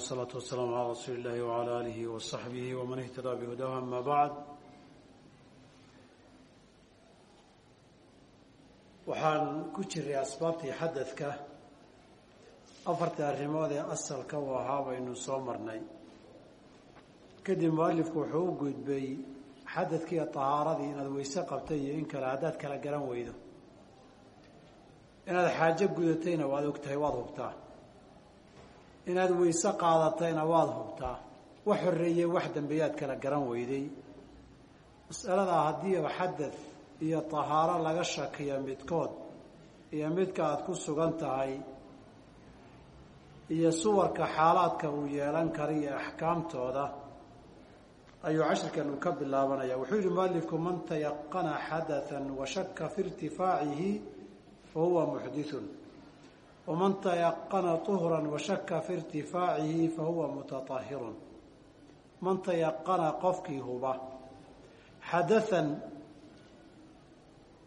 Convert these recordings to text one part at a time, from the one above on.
wsalaatu wasalaamu calaa rasuuli illahi wacala aalihi wasaxbihi waman ihtadaa bihudahu ama bacd waxaan ku jiray asbaabtii xadadka afartii arrimood ee asalka u ahaa baynu soo marnay kadib mualifku wuxuu u gudbay xadadkiiyo tahaaradii inaad weyse qabtay iyo in kale haddaad kala garan weydo inaad xaajo gudatayna waad og tahay waad hubtaa inaad weyse qaadatayna waad hubtaa. Wax horreeyey wax dambeeyaad kala garan weyday. Mas'aladaa haddiiba xadad iyo tahaaro laga shakiyo midkood iyo midka aada ku sugan tahay iyo suwarka xaalaadka uu yeelan kara iyo axkaamtooda ayuu cashirkan uu ka bilaabanaya wuxuu yihi mualifku man tayaqana xadathan wa shaka fi irtifaacihi fa huwa waman tayaqana طuhra washaka fi irtifaacihi fahuwa mutaطahirun man tayaqana qofkii huba xadathan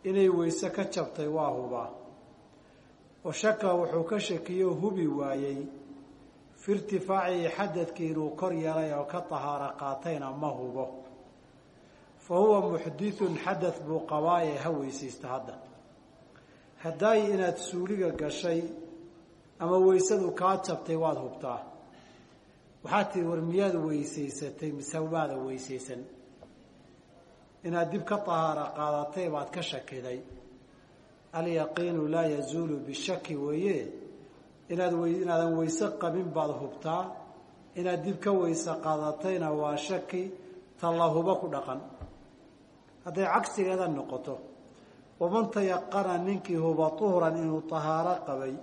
inay weyse ka jabtay waa hubaa wa shaka wuxuu ka shakiyo hubi waayey fi irtifaacihi xadadkii inuu kor yeelay oo ka tahaaro qaatayna ma hubo fa huwa muxdithun xadath buu qabaaye ha weysaysta hadda haddaay inaad suuliga gashay ama weysadu kaa jabtay waad hubtaa. Waxaad tihi war miyaad weysaysatay? Mise maada weysaysan. Inaad dib ka tahaaro qaadatay baad ka shakiday. Alyaqiinu laa yazuulu bishaki weeye. Inaad inaadan weyse qabin baad hubtaa. Inaad dib ka weyse qaadatayna waa shaki talla hubo ku dhaqan. Hadday cagsigeeda noqoto. Waman tayaqana ninkii huba tuhran inuu tahaaro qabay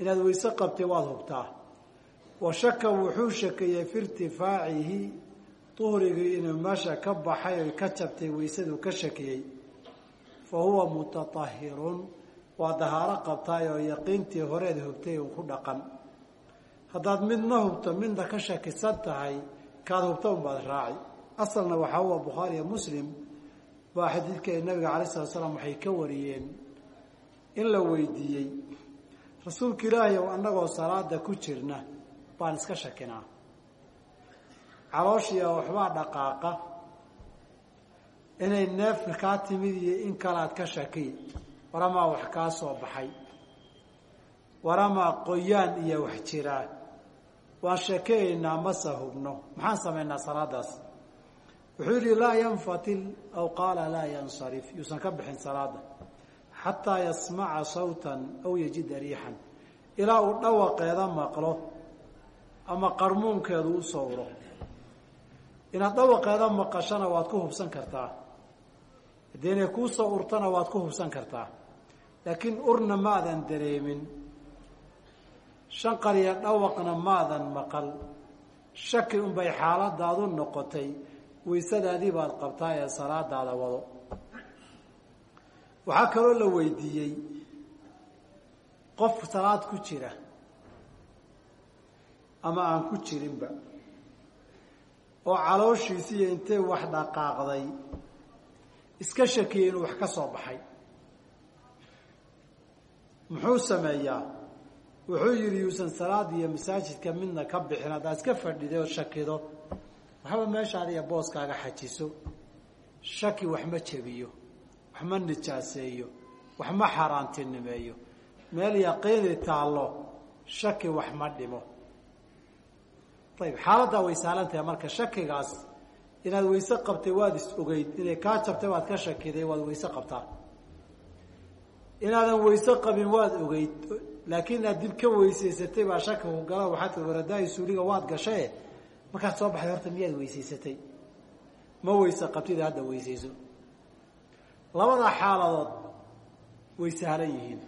inaad weyse qabtay waad hubtaa. Wa shaka wuxuu shakiyey fi irtifaacihi duhrigii inuu meesha ka baxay oy ka jabtay weysadu ka shakiyey. Fa huwa mutatahirun waa dahaaro qabtaay oo yaqiintii horeed hubtay uu ku dhaqan. Haddaad midna hubto midna ka shakisan tahay kaad hubta unbaad raaci asalna waxaa huwa bukhaariya muslim baa xadiidka nabiga calay slat slam waxay ka wariyeen in la weydiiyey rasuulka ilaahay ow annagoo salaada ku jirna baan iska shakinaa. Calooshiia waxbaa dhaqaaqa. Inay neef kaa timid iyo in kalaad ka shakiy waramaa wax kaa soo baxay. Waramaa qoyaan iyo wax jiraa waan shakeeynaa mase hubno. Maxaan samaynaa salaadaas? Wuxuu yihi laa yanfatil aw qaala laa yansarif. Yuusan ka bixin salaada xataa yasmaca sawtan aw yajida riixan ilaa uu dhawaqeeda maqlo ama qarmuunkeedu u sawro. Inaad dhawaqeeda maqashana waad ku hubsan kartaa. Haddii inay kuu soo urtana waad ku hubsan kartaa. Laakiin urna maadan dareemin. Shanqariya dhawaqna maadan maqal. Shaki unbay xaaladaadu noqotay. Weysadaadii baad qabtaa ee salaadaada wado waxaa kaloo la weydiiyey qof salaad ku jira ama aan ku jirinba oo calooshiisiiyo intay wax dhaqaaqday iska shakiyey inuu wax ka soo baxay. Muxuu sameeyaa? Wuxuu yidhi yuusan salaad iyo masaajidka midna ka bixin haddaad iska fadhiday oo shakido waxba meeshaada iyo booskaaga xajiso. Shaki wax ma jebiyo wax ma nijaaseeyo wax ma xaaraantinimeeyo. Meel yaqiini taallo shaki wax ma dhimo. Ayib xaaladdaa way saalantahay marka shakigaas inaad weyse qabtay waad is ogeyd inay kaa jabtay waad ka shakiday waad weyse qabtaa. Inaadan weyse qabin waad ogeyd laakiin inaad dib ka weysaysatay baa shakigu gala waxaad ka waradaay suuliga waad gashae markaad soo baxday horta miyaad weysaysatay. Ma weyse qabtida hadda weysayso labada xaaladood way sahlan yihiin.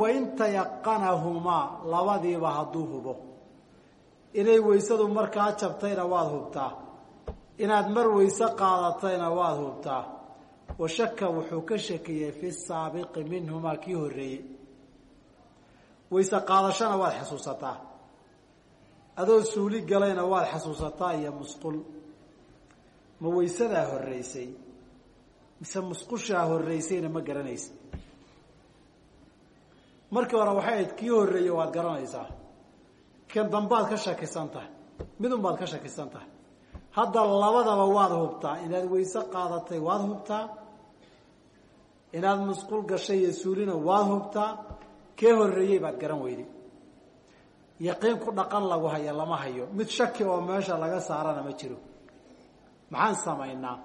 Wain tayaqanahumaa labadiiba hadduu hubo. Inay weysadu markaa jabtayna waad hubtaa. Inaad mar weyse qaadatayna waad hubtaa. Wa shaka wuxuu ka shakiyey fi saabiqi minhumaa kii horreeyey. Weyse qaadashana waad xasuusataa. Adoo suuli galayna waad xasuusataa iyo musqul. Ma weysadaa horreysay mise musqushaa horreysayna ma garanaysa. Markii hore waxay ahayd kii horreeyey waad garanaysaa? Kan dambaad ka shakisan tahay. Midun baad ka shakisan tahay. Hadda labadaba waad hubtaa. Inaad weyse qaadatay waad hubtaa. Inaad musqul gashay iyo suulina waad hubtaa. Kee horreeyey baad garan weyday yaqiin ku dhaqan lagu haya lama hayo. Mid shaki oo meesha laga saarana ma jiro. Maxaan samaynaa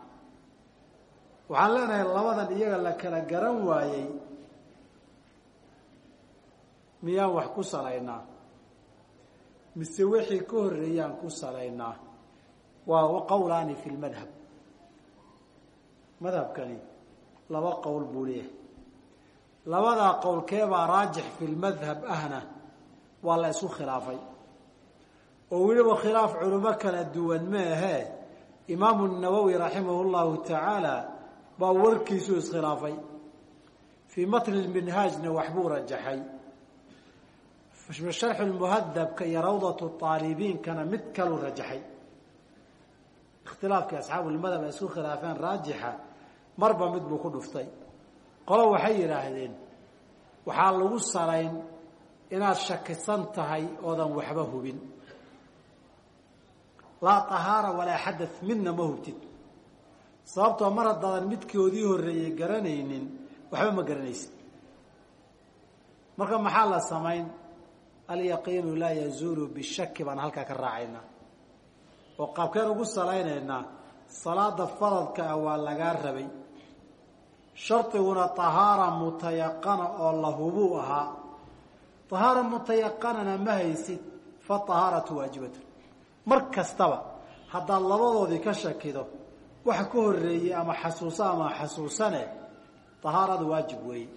waxaan leenahay labadan iyaga la kala garan waayey. Miyaan wax ku salaynaa? Mise wixii ka horreeyaan ku salaynaa? Waa qowlaani fi lmadhab madhabkani laba qowl buu leeyahay. Labadaa qowl keebaa raajix fi lmadhab ahna waa la isku khilaafay. Oo weliba khilaaf culimo kala duwan ma ahee imaamu nawowi raximah llahu tacaala baa warkiisuu iskhilaafay. Fii matni minhaajna waxbuu rajaxay. Sharxu lmuhadabka iyo rawdatu aalibiinkana mid kaluu rajaxay. Ikhtilaafkii asxaabulmadhab ay isku khilaafeen raajixa marba mid buu ku dhuftay. Qolo waxay yidhaahdeen waxaa lagu salayn inaad shakisan tahay oodan waxba hubin. Laa tahaara walaa xadath midna ma hubtid sababtoo mar haddaadan midkoodii horreeyey garanaynin waxba ma garanaysid. Marka maxaa la samayn? Alyaqiinu laa yazuulu bishaki baan halkaa ka raacaynaa. Oo qaabkeen ugu salaynaynaa salaada faradka ah waa lagaa rabay. Shardiguna tahaara mutayaqana oo la hubuu ahaa. Tahaara mutayaqanana ma haysid fa tahaaratu waajibatun mar kastaba haddaad labadoodii ka shakido waxa ka horreeyey ama xasuuso ama xasuusane tahaaradu waajib weeye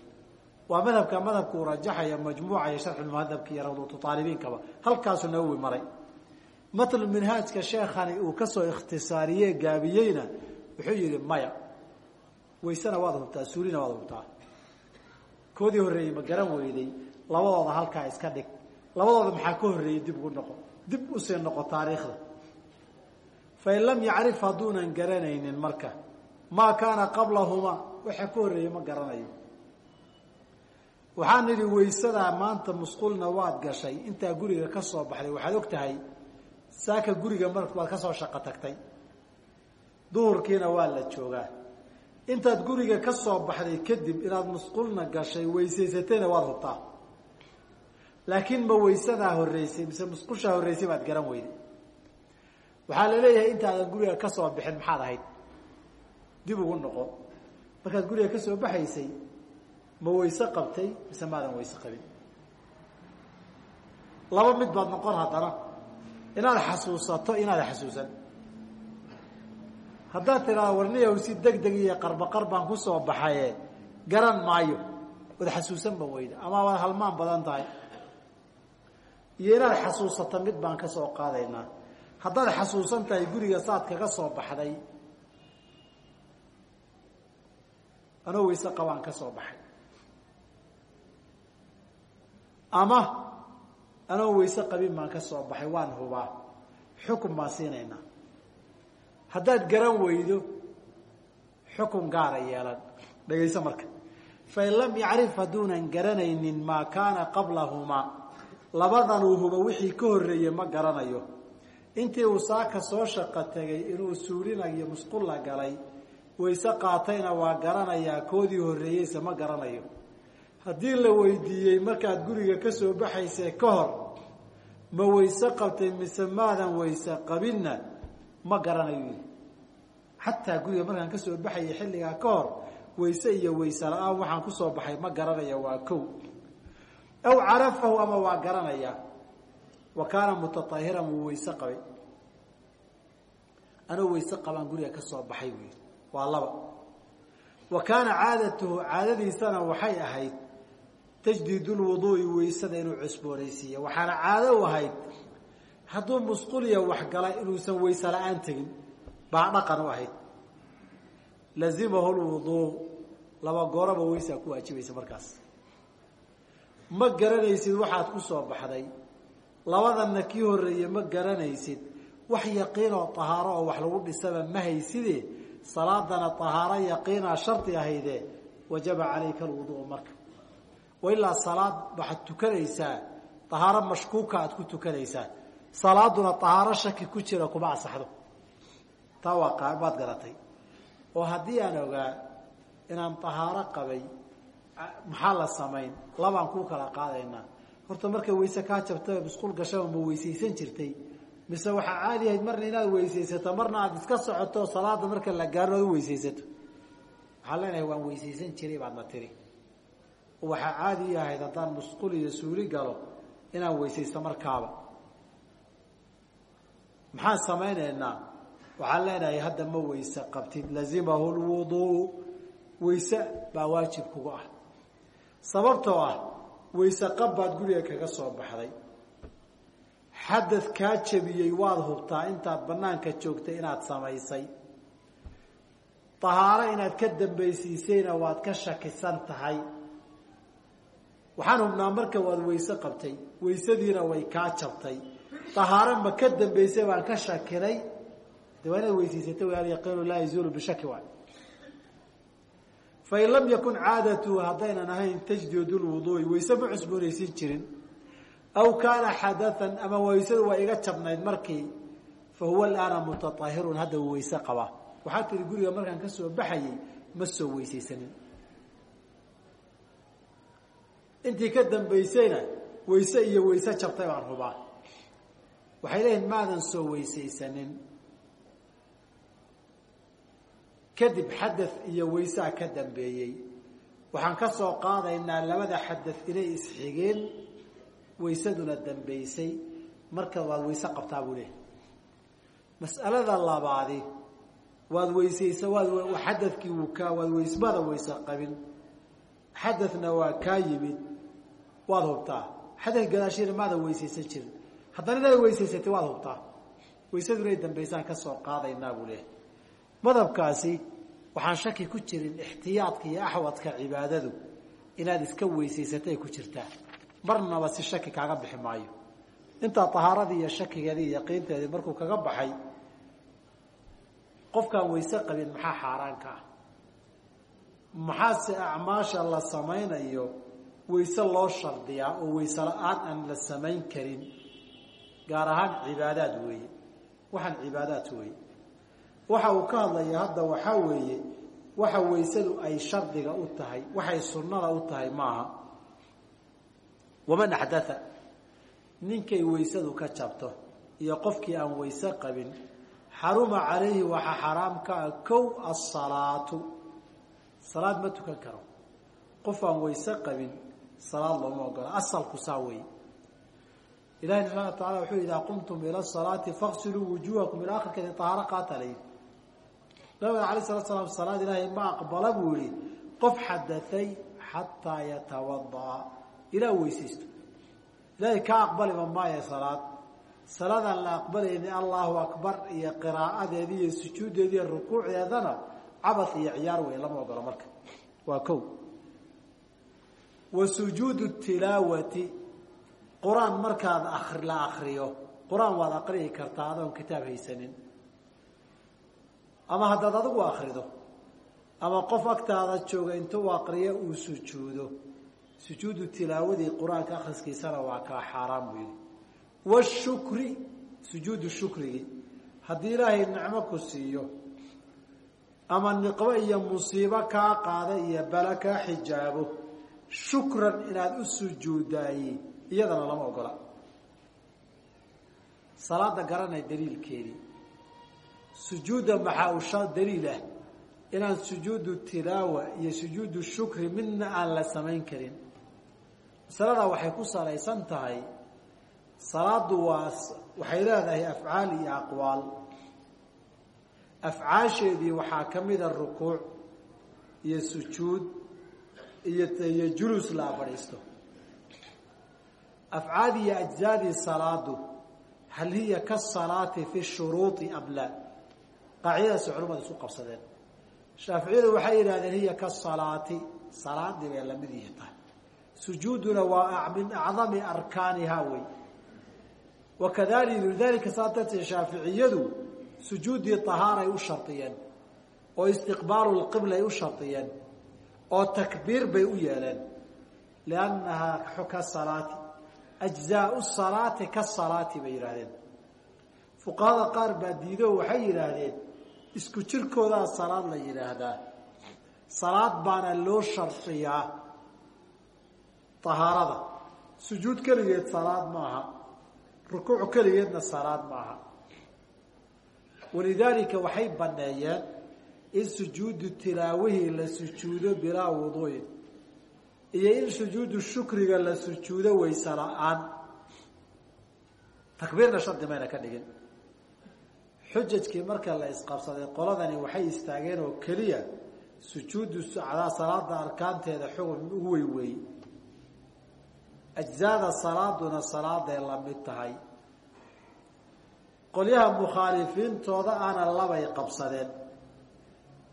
waa madhabka madhabka uu rajaxaya majmuuca iyo sharxulmuhadabka iyo rawdatu aalibiinkaba halkaasuu nawowi maray. Matlu minhaajka sheekhani uu ka soo ikhtisaariye gaabiyeyna wuxuu yihi maya waysena waad hubtaa suulina waad hubtaa. Koodii horreeyey ma garan weyday labadooda halkaa iska dhig. Labadooda maxaa ka horreeyey dib ugu noqo. Dib u sii noqo taariikhda fain lam yacrif hadduunan garanaynin marka maa kaana qablahumaa waxa ka horreeyey ma garanayo waxaan nidhi waysadaa maanta musqulna waad gashay intaa guriga ka soo baxday waxaad og tahay saaka guriga mar waad ka soo shaqo tagtay duhurkiina waa la joogaa intaad guriga ka soo baxday kadib inaad musqulna gashay weysaysatayna waad hubtaa laakiin ma waysadaa horreysay mise musqushaa horreysay baad garan weyday waxaa la leeyahay intaadan guriga ka soo bixin maxaad ahayd? Dib ugu noqo. Markaad guriga ka soo baxaysay ma wayse qabtay mise maadan wayse qabin? Laba mid baad noqon haddana. Inaad xasuusato inaada xasuusan. Haddaad tidhaado warniyaw si deg deg iyo qarbaqar baan ku soo baxaye. Garan maayo. Wad xasuusan ba weyda. Ama waad halmaan badan tahay. Iyo inaad xasuusato mid baan ka soo qaadaynaa haddaad xasuusan tahay guriga saad kaga soo baxday anoo wayse qabaan ka soo baxay. Ama anoo wayse qabin baan ka soo baxay waan hubaa. Xukun baan siinaynaa. Haddaad garan weydo xukun gaara yeelan. Dhegayso marka. Fain lam yacrif hadduunan garanaynin maa kaana qablahumaa. Labadanuu huba wixii ka horreeyey ma garanayo intii uu saaka soo shaqo tegay inuu suulinayo musqulla galay wayse qaatayna waa garanayaa koodii horreeyeyse ma garanayo. Haddii la weydiiyey markaad guriga ka soo baxaysee ka hor ma wayse qabtay mise maadan wayse qabinna ma garanayo. Xataa guriga markaan ka soo baxayay xilligaa ka hor wayse iyo wayse la'aan waxaan ku soo baxay ma garanaya waa kow. Aw carafahu ama waa garanayaa wa kaana mutaahiran wuu wayse qabay. Anoo wayse qabaan guriga ka soo baxay buu waa laba. Wa kaana caadatuhu caadadiisana waxay ahayd tajdiid lwuduui waysada inuu cusboonaysiiya waxaana caado u ahayd hadduu musquliya waxgala inuusan wayse la'aan tegin baa dhaqan u ahayd. Lazimahu lwuduu laba gooraba waysaa ku waajibaysa markaas. Ma garanaysid waxaad ku soo baxday labadanna kii horreeye ma garanaysid. Wax yaqiinoo tahaaro oo wax lagu dhisaba ma hayside salaadana tahaaro yaqiinaa shardi ahayde wajaba calayka alwuduu marka. Wa ilaa salaad waxaad tukanaysaa. Tahaaro mashkuuka aad ku tukanaysaa. Salaaduna tahaaro shaki ku jira kuma asaxdo taa waa baad garatay. Oo haddii aan ogaa inaan tahaaro qabay maxaa la samayn? Labaan kuu kala qaadaynaa horta markay wayse kaa jabtay musqul gashaba ma weysaysan jirtay. Mise waxaa caadi ahayd marna inaad weysaysato marna aad iska socoto salaada marka la gaaro aad weysaysato. Waxaan leenahay waan weysaysan jiray baadna tiri. Waxaa caadi ahayd haddaan musqul iyo suuli galo inaan weysaysto markaaba. Maxaan samaynaynaa? Waxaan leenahay hadda ma weyse qabtid lazimahu lwuduu weyse baa waajib kugu ah. Sababtoo ah weyse qab baad guriga kaga soo baxday. Xadad kaa jabiyey waad hubtaa intaad banaanka joogtay inaad samaysay. Tahaaro inaad ka dambaysiisayna waad ka shakisan tahay. Waxaan hubnaa marka waad weyse qabtay weysadiina way kaa jabtay. Tahaaro ma ka dambaysay baan ka shakinay de waa inaad weysaysatay wa alyaqiinu laa yazuulu bishaki fain lam yakun caadatu haddaynan ahayn tajdiid lwuduui wayse ma cusboonaysin jirin aw kaana xadathan ama waysadu waa iga jabnayd markii fa huwa alaana mutaahirun hadda uu weyse qabaa waxaa tiri guriga markaan ka soo baxayay ma soo weysaysanin intii ka dambaysayna wayse iyo wayse jabtay baan hubaa waxay soo weysaysanin kadib xadad iyo waysaa ka dambeeyey. Waxaan ka soo qaadaynaa labada xadad inay isxigeen waysaduna dambaysay marka waad wayse qabtaa buu leehay mas'alada labaadi waad weysaysa waad xadadkii wuu kaa waad weysmada wayse qabin. Xadadna waa kaa yimid waad hubtaa. Xadad gadaashiina maadan weysaysan jirin. Haddana inaad weysaysatay waad hubtaa. Waysadu inay dambaysaan ka soo qaadaynaa buu leehay madhabkaasi waxaan shaki ku jirin ixtiyaadka iyo axwadka cibaadadu inaad iska weysaysatay ku jirtaa. Marnaba si shaki kaaga bixi maayo. Intaa tahaaradii iyo shakigeedii yaqiinteedii markuu kaga baxay qofkaan wayse qabin maxaa xaaraanka ah? Maxaase acmaasha la samaynayo wayse loo shardiyaa oo wayse la'aan aan la samayn karin? Gaar ahaan cibaadaad weeye. Waxaan cibaadaad weeye waxa uu ka hadlaya hadda waxaa weeye waxa waysadu ay shardiga u tahay waxay sunnada u tahay maaha. Waman axdaa ninkay waysadu ka jabto iyo qofkii aan wayse qabin xaruma calayhi waxaa xaraam ka ah kow asalaatu salaad ma tukan karo. Qof aan wayse qabin salaad looma ogola asalku saa weeye. Ilahi subxana wa tacala wuxuu idaa qumtum ila salaati faqsiluu wujuhakum ila akhirkeedi tahaaro qaata la yidhi nabiga alay salatu salaam salaad ilaahay ma aqbala buu yihi qof xadaay xataa yatawadaa ilaa weysaysto. Ilaahay kaa aqbaliba maayo salaad. Salaadaan la aqbalayni allahu akbar iyo qiraa'adeedi iyo sujuuddeedi iyo rukuucdeedana cabas iyo ciyaar wey lama ogolo marka. Waa ko wa sujuudu tilaawati. Qur'aan markaad la akriyo qur'aan waad aqri'i kartaa adoon kitaab ama haddaad adigu akrido ama qof agtaada jooga intuu aqriyo uu sujuudo. Sujuudu tilaawadii qur'aanka akhriskiisana waa kaa xaaraan buu yihi washukri sujuudu shukrigi. Haddii ilaahay nicmo ku siiyo ama niqbo iyo musiibo kaa qaada iyo bala kaa xijaabo shukran inaad u sujuudaaye iyadana lama ogola. Salaada garanay daliilkeedii sujuudda maxaa usha daliil ah? Inaan sujuudu tilaawa iyo sujuudu shukri midna aan la samayn karin. Masaladaa waxay ku salaysan tahay salaadu waa waxay leedahay afcaal iyo aqwaal. Afcaasheedii waxaa ka mida rukuuc iyo sujuud iyo iyo julus la fadhiisto. Afcaal iyo ajzaadii salaadu hal hiya kasalaati fi shuruudi am la qaacidadaasi culamada isu qabsadeen. Shaaficiyadu waxay yidhahdeen hiya kasalaati salaadii bay la mid yihi tahay sujuuduna waa min acdami arkaaniha wey. Wakadali lidalika saa shaaficiyadu sujuuddii tahaaray u shardiyeen oo istiqbaalu lqiblay u shardiyeen oo takbiir bay u yeeleen. Liannahaa ka salaati ajzaau salaati ka salaati bay yidhaahdeen. Fuqahada qaar baa diido waxay yidhaahdeen isku jirkoodaa salaad la yidhaahdaa salaad baana loo shardiyaa tahaarada. Sujuud keligeed salaad maaha. Rukuuc keligeedna salaad maaha. Walidaalika waxay baneeyeen in sujuudu tilaawihii la sujuudo bilaa wuduu'in iyo in sujuudu shukriga la sujuudo wayse la'aan takbiirna shardi mayna ka dhigin xujajkii marka la isqabsaday qoladani waxay istaageen oo keliya sujuudu salaada arkaanteeda xugun u wey weey ajzaada salaaduna salaaday la mid tahay. Qolyaha mukhaalifiintooda ana labay qabsadeen.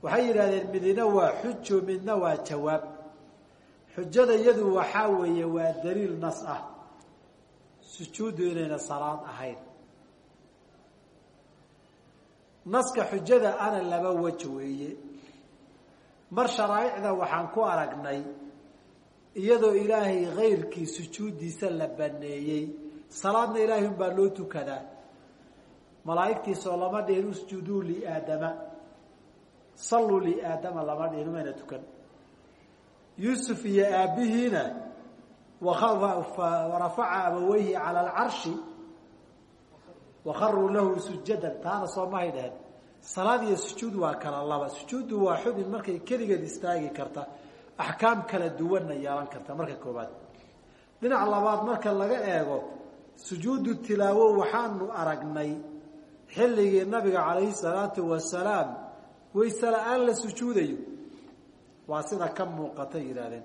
Waxay yidhahdeen midina waa xujo midna waa jawaab. Xujada iyadu waxaa weeye waa daliil nas ah. Sujuuddu inayna salaad ahayn naska xujada ana laba wej weeye. Mar sharaa'icda waxaan ku aragnay iyadoo ilaahay kayrkii sujuuddiisa la baneeyey. Salaadna ilaahay un loo tukadaa. Malaa'igtiisoo lama dhihin usjuduu liaadama salluu liaadama lama dhihin umayna tukan. Yuusuf iyo aabbihiina warafaca abaweyhi cala alcarshi wakaruu lahu sujadan taana soomahay dhaheen salaad iyo sujuud waa kala laba sujuuddu waa xubin markay keligeed istaagi karta axkaam kala duwanna yeelan karta marka koobaad dhinac labaad marka laga eego sujuudu tilaawo waxaanu aragnay xilligii nabiga calayhi salaatu wasalaam wayse la'aan la sujuudayo waa sida ka muuqatay yidhahdeen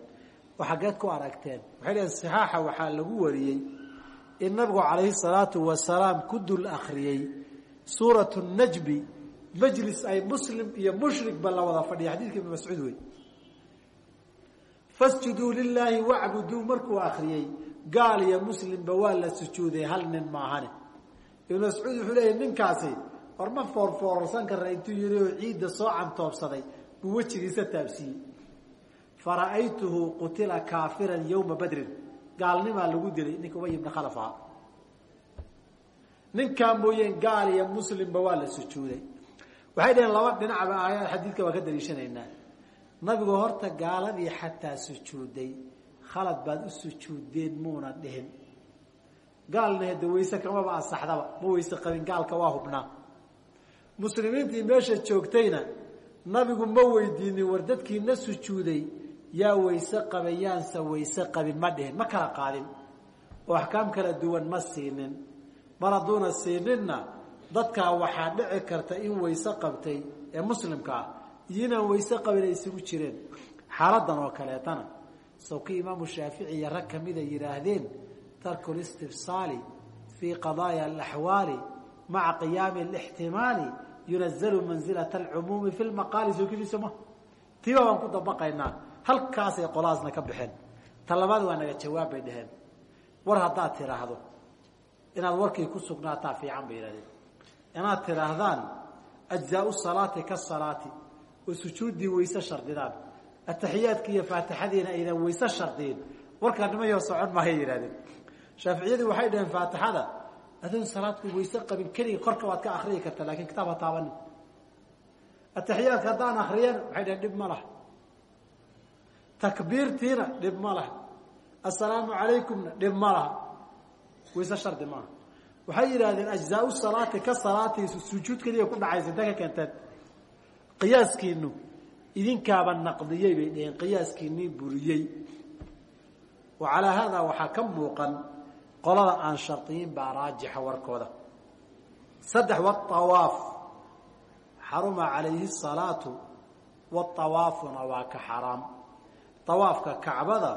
oo xaggeed ku aragteen waxay waxaa lagu wariyey in nabigu calayhi salaatu wasalaam ku dul akriyey suuratu najmi majlis ay muslim iyo mushrikba la wada fadhiya. Xadiidka ibn mascuud wey fasjuduu lilaahi wacbuduu markuu akriyey gaal iyo muslimba waa la sujuuday hal nin maahane ibnu mascuud wuxuu leeyahy ninkaasi war ma foorfoorsan kara intuu yihi oo ciidda soo cantoobsaday buu wejigiisa taabsiiyey. Fara'aytuhu qutila kaafiran yowma badrin gaalnimaa lagu dilay ninka ubay ibna khalaf aha ninkaa mooyeen gaal iyo muslimba waa la sujuuday. Waxay dhaheen laba dhinacba aayad xadiidka waa ka daliishanaynaa nabigu horta gaaladii xataa sujuuday khalad baad u sujuudeen muuna dhihin. Gaalna hade wayse kamaba ansaxdaba ma wayse qabin gaalka waa hubnaa. Muslimiintii meesha joogtayna nabigu ma weydiinin war dadkiina sujuuday yaa wayse qabay yaanse wayse qabin ma dhihin ma kala qaadin. Oo axkaam kala duwan ma siinin. Mar hadduuna siininna dadkaa waxaa dhici karta in wayse qabtay ee muslimka ah. Iyo inaan wayse qabin ay isugu jireen. Xaaladan oo kaleetana. Sawkii imaamu shaafici iyo rag kamida yidhaahdeen tarku listifsaali fii qadaaya alaxwaali maca qiyaami alixtimaali yunazalu manzilata alcumuumi fi lmaqaali sookidiisa ma tiba baan ku dabaqaynaa halkaasay qolahaasna ka baxeen. Ta labaad waa naga jawaab bay dhaheen. War haddaad tidhaahdo inaad warkii ku sugnaataa fiican bay yihahdeen inaad tidhaahdaan ajzaau salaati ka salaati oo sujuuddii wayse shardidaan. Ataxiyaadki iyo faatixadiina aydan wayse shardiyin warkaa nimayoo socon maayay yihahdeen shaaficiyadii waxay dhaheen faatixada adoon salaadku wayse qabin keligii korka waad ka akriyi karta laakiin kitaab ha taabanin ataxiyaadka haddaan akriyana waxay dhaheen dhib ma laha takbiirtiina dhib ma laha. Assalaamu calaykumna dhib ma laha. Wayse shardi maaha waxay yidhahdeen ajzaau salaati ka salaatiisu sujuud keliya ku dhacaysa inta ka keenteen qiyaaskiinu idinkaaba naqdiyey bay dhaheen qiyaaskiinii buriyey. Wa calaa haadaa waxaa ka muuqan qolada aan shardiyin baa raajixa warkooda. Saddex waawaaf xaruma calayhi salaatu waawaafuna waa ka xaraam awaafka kacbada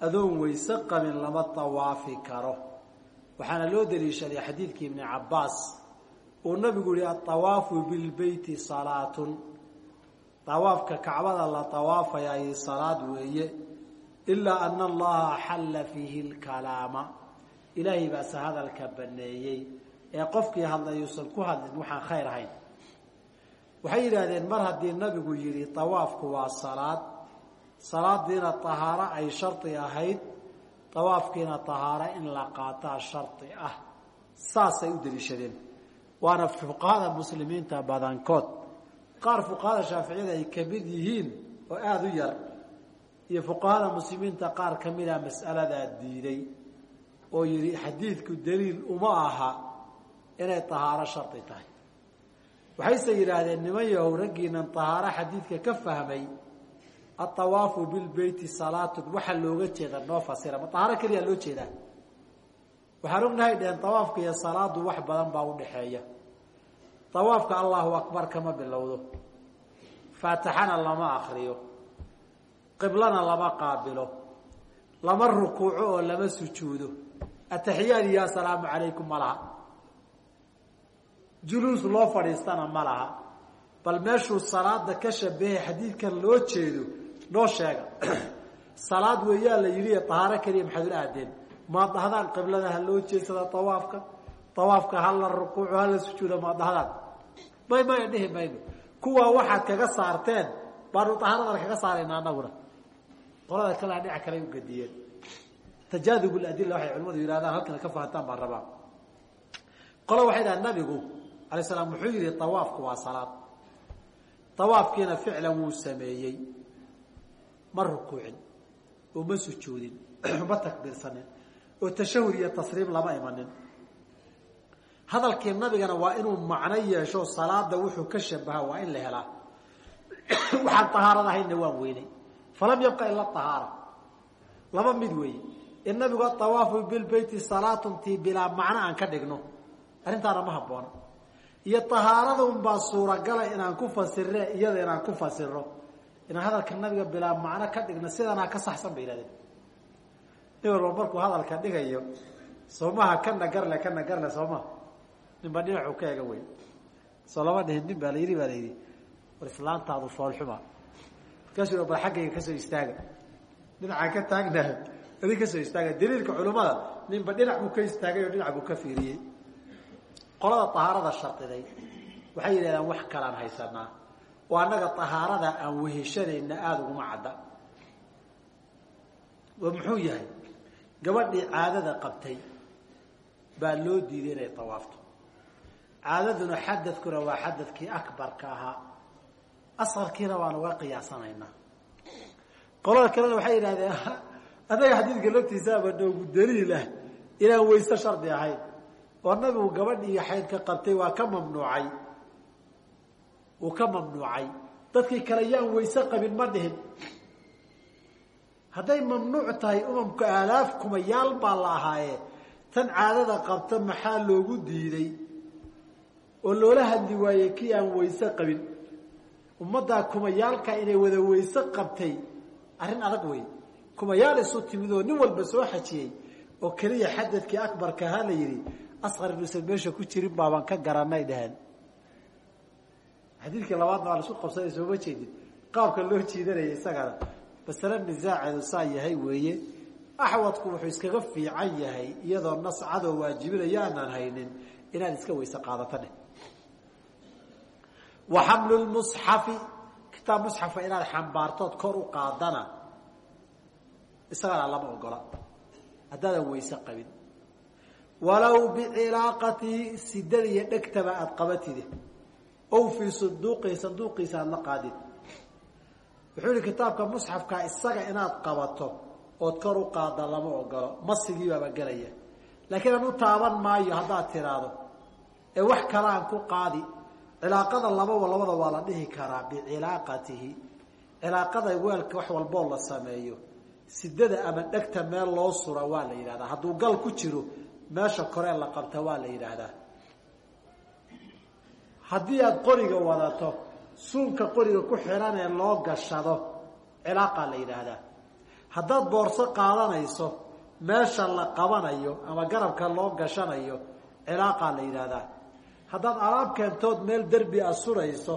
adoon wayse qabin lama awaafi karo. Waxaana loo daliishaday xadiidkii ibni cabbaas. Uu nabigu yihi aawaafu bilbeyti salaatun. Awaafka kacbada la awaafayaay salaad weeye ilaa ana allaha axalla fiihi lkalaama. Ilaahay baase hadalka baneeyey. Ee qofkii hadlay uusan ku hadlin waxaan khayr ahayn. Waxay yidhaahdeen mar haddii nabigu yihi awaafku waa salaad salaadiina tahaaro ay shardi ahayd dawaafkiina tahaaro in la qaataa shardi ah. Saasay u daliishadeen waana fuqahada muslimiinta badankood. Qaar fuqahada shaaficiyada ay ka mid yihiin oo aada u yar iyo fuqahada muslimiinta qaar kamida mas'aladaa diiday oo yidhi xadiidku daliil uma aha inay tahaaro shardi tahay. Waxayse yidhaahdeen niman yahow raggiinan tahaaro xadiidka ka fahmay aawaafu bilbeyti salaatun. Waxaa looga jeeda noo fasira. Ma tahaaro keliya loo jeedaa? Waxaan ognahay dheheen awaafka iyo salaadu wax badan baa udhaxeeya awaafka allahu akbar kama bilowdo. Faatixana lama akriyo qiblana lama qaabilo. Lama rukuuco oo lama sujuudo. Ataxiyaad iyo asalaamu calaykum ma laha. Juluus loo fadhiistana ma laha. Bal meeshuu salaada ka shabahay xadiidkan loo jeedo noo sheega. Salaad weeyaa la yidhi tahaaro keliya maxaad ula aadeen. Maad dhahdaan qiblada ha loo jeedsada awaafka awaafka hala rukuuco hala sujuuda maad dhahdaan? May maya dhihi mayno. Kuwaa waxaad kaga saarteen baanu tahaaradan kaga saarayna anaguna. Qolada kalea dhinac kale u gadiyeen. Tajaadub adila waxay culimadu yihahdaan halkana ka fahantaan baan rabaa. Qola waxay dhaha nabigu alay slam wuxuu yihi awaafku waa salaad. Awaafkiina ficlan wuu sameeyey ma rukuucin oo ma sujuudin ma takbiirsanin oo tashahud iyo tasriim lama imanin. Hadalkii nabigana waa inuu macno yeesho salaada wuxuu ka shabaha waa in la helaa. Waxaan tahaarad ahayna waan weynay falam yabqa ila ahaara laba mid weeye in nabigu aawaafu bilbeyti salaatun tii bilaa macno aan ka dhigno. Arrintaana ma habboona iyo tahaarada unbaa suuragala inaan ku fasirre iyada inaan ku fasiro inaan hadalka nabiga bilaa macno ka dhigno sidanaa ka saxsan bay yihahdeen nin walba hadalka dhigayo soomaha kana garle kana garle soomaha. Ninba dhinacuu ka ega wey soo nin baa la yidhi baa la yidhi war islaantaadu foolxuma markaasuu bal xaggayga ka soo istaaga. Dhinacaan ka taagnahay adin ka soo istaaga. Daliilka culimmada ninba dhinac buu ka istaagay oo dhinac buu ka fiiriyey. Qolada tahaarada shardiday waxay yidhahdaan wax kalaan haysanaa oo annaga tahaarada aan weheshanayna aada uguma cadda. Oo muxuu yahay? Gabadhii caadada qabtay baa loo diiday inay tawaafto. Caadaduna xadadkuna waa xadadkii akbarka ahaa. Asqarkiina waan uga qiyaasanaynaa. Qolada kalena waxay yidhahdeen annaga xadiidka laftiisaaba noogu daliilah inaan weyse shardi ahayn. Oo nabigu gabadhii xaydka qabtay waa ka mamnuucay uu ka mamnuucay. Dadkii kale yaan weyse qabin ma dhihin. Hadday mamnuuc tahay umamka aalaaf kumayaal baa la ahaaye. Tan caadada qabta maxaa loogu diiday? Oo loola hadli waayey kii aan weyse qabin. Ummaddaa kumayaalka inay wada weyse qabtay. Arrin adag wey kumayaal isu timid oo nin walba soo xajiyey oo keliya xadadkii akbarka ahaa la yidhi asqar inuusan meesha ku jirin baabaan ka garanay dheheen xadiidkii labaadna waa la isku qabsanay sooma jeedin. Qaabka loo jiidanaya isagana masale nisaaceedu saa yahay weeye. Axwadku wuxuu iskaga fiican yahay iyadoo nas cadoo waajibinayo aanaan haynin inaad iska weyse qaadato dheh wa xamlu lmusxafi kitaab musxafa inaad xambaartood kor u qaadana isagana lama ogola. Haddaadan weyse qabin. Walow bicilaaqatihi sidada iyo dhegtaba aada qabatide ow fii sunduuqihi sanduuqiisa aada la qaadid. Wuxuu yihi kitaabka musxafka isaga inaad qabato ood kor u qaada lama ogolo masigii baaba gelaya laakiin aan u taaban maayo haddaad tiraahdo ee wax kaleaan ku qaadi cilaaqada lababa labada waa la dhihi karaa bicilaaqatihi. Cilaaqada weelka wax walboo la sameeyo. Sidada ama dhegta meel loo sura waa la yidhahdaa. Hadduu gal ku meesha koree la waa la yidhaahdaa haddii aada qoriga wadato suunka qoriga ku xiran ee loo gashado cilaaqaa la yidhaahdaa. Haddaad boorso qaadanayso meesha la qabanayo ama garabka loo gashanayo cilaaqaa la yidhaahdaa. Haddaad alaab keentood meel derbi a surayso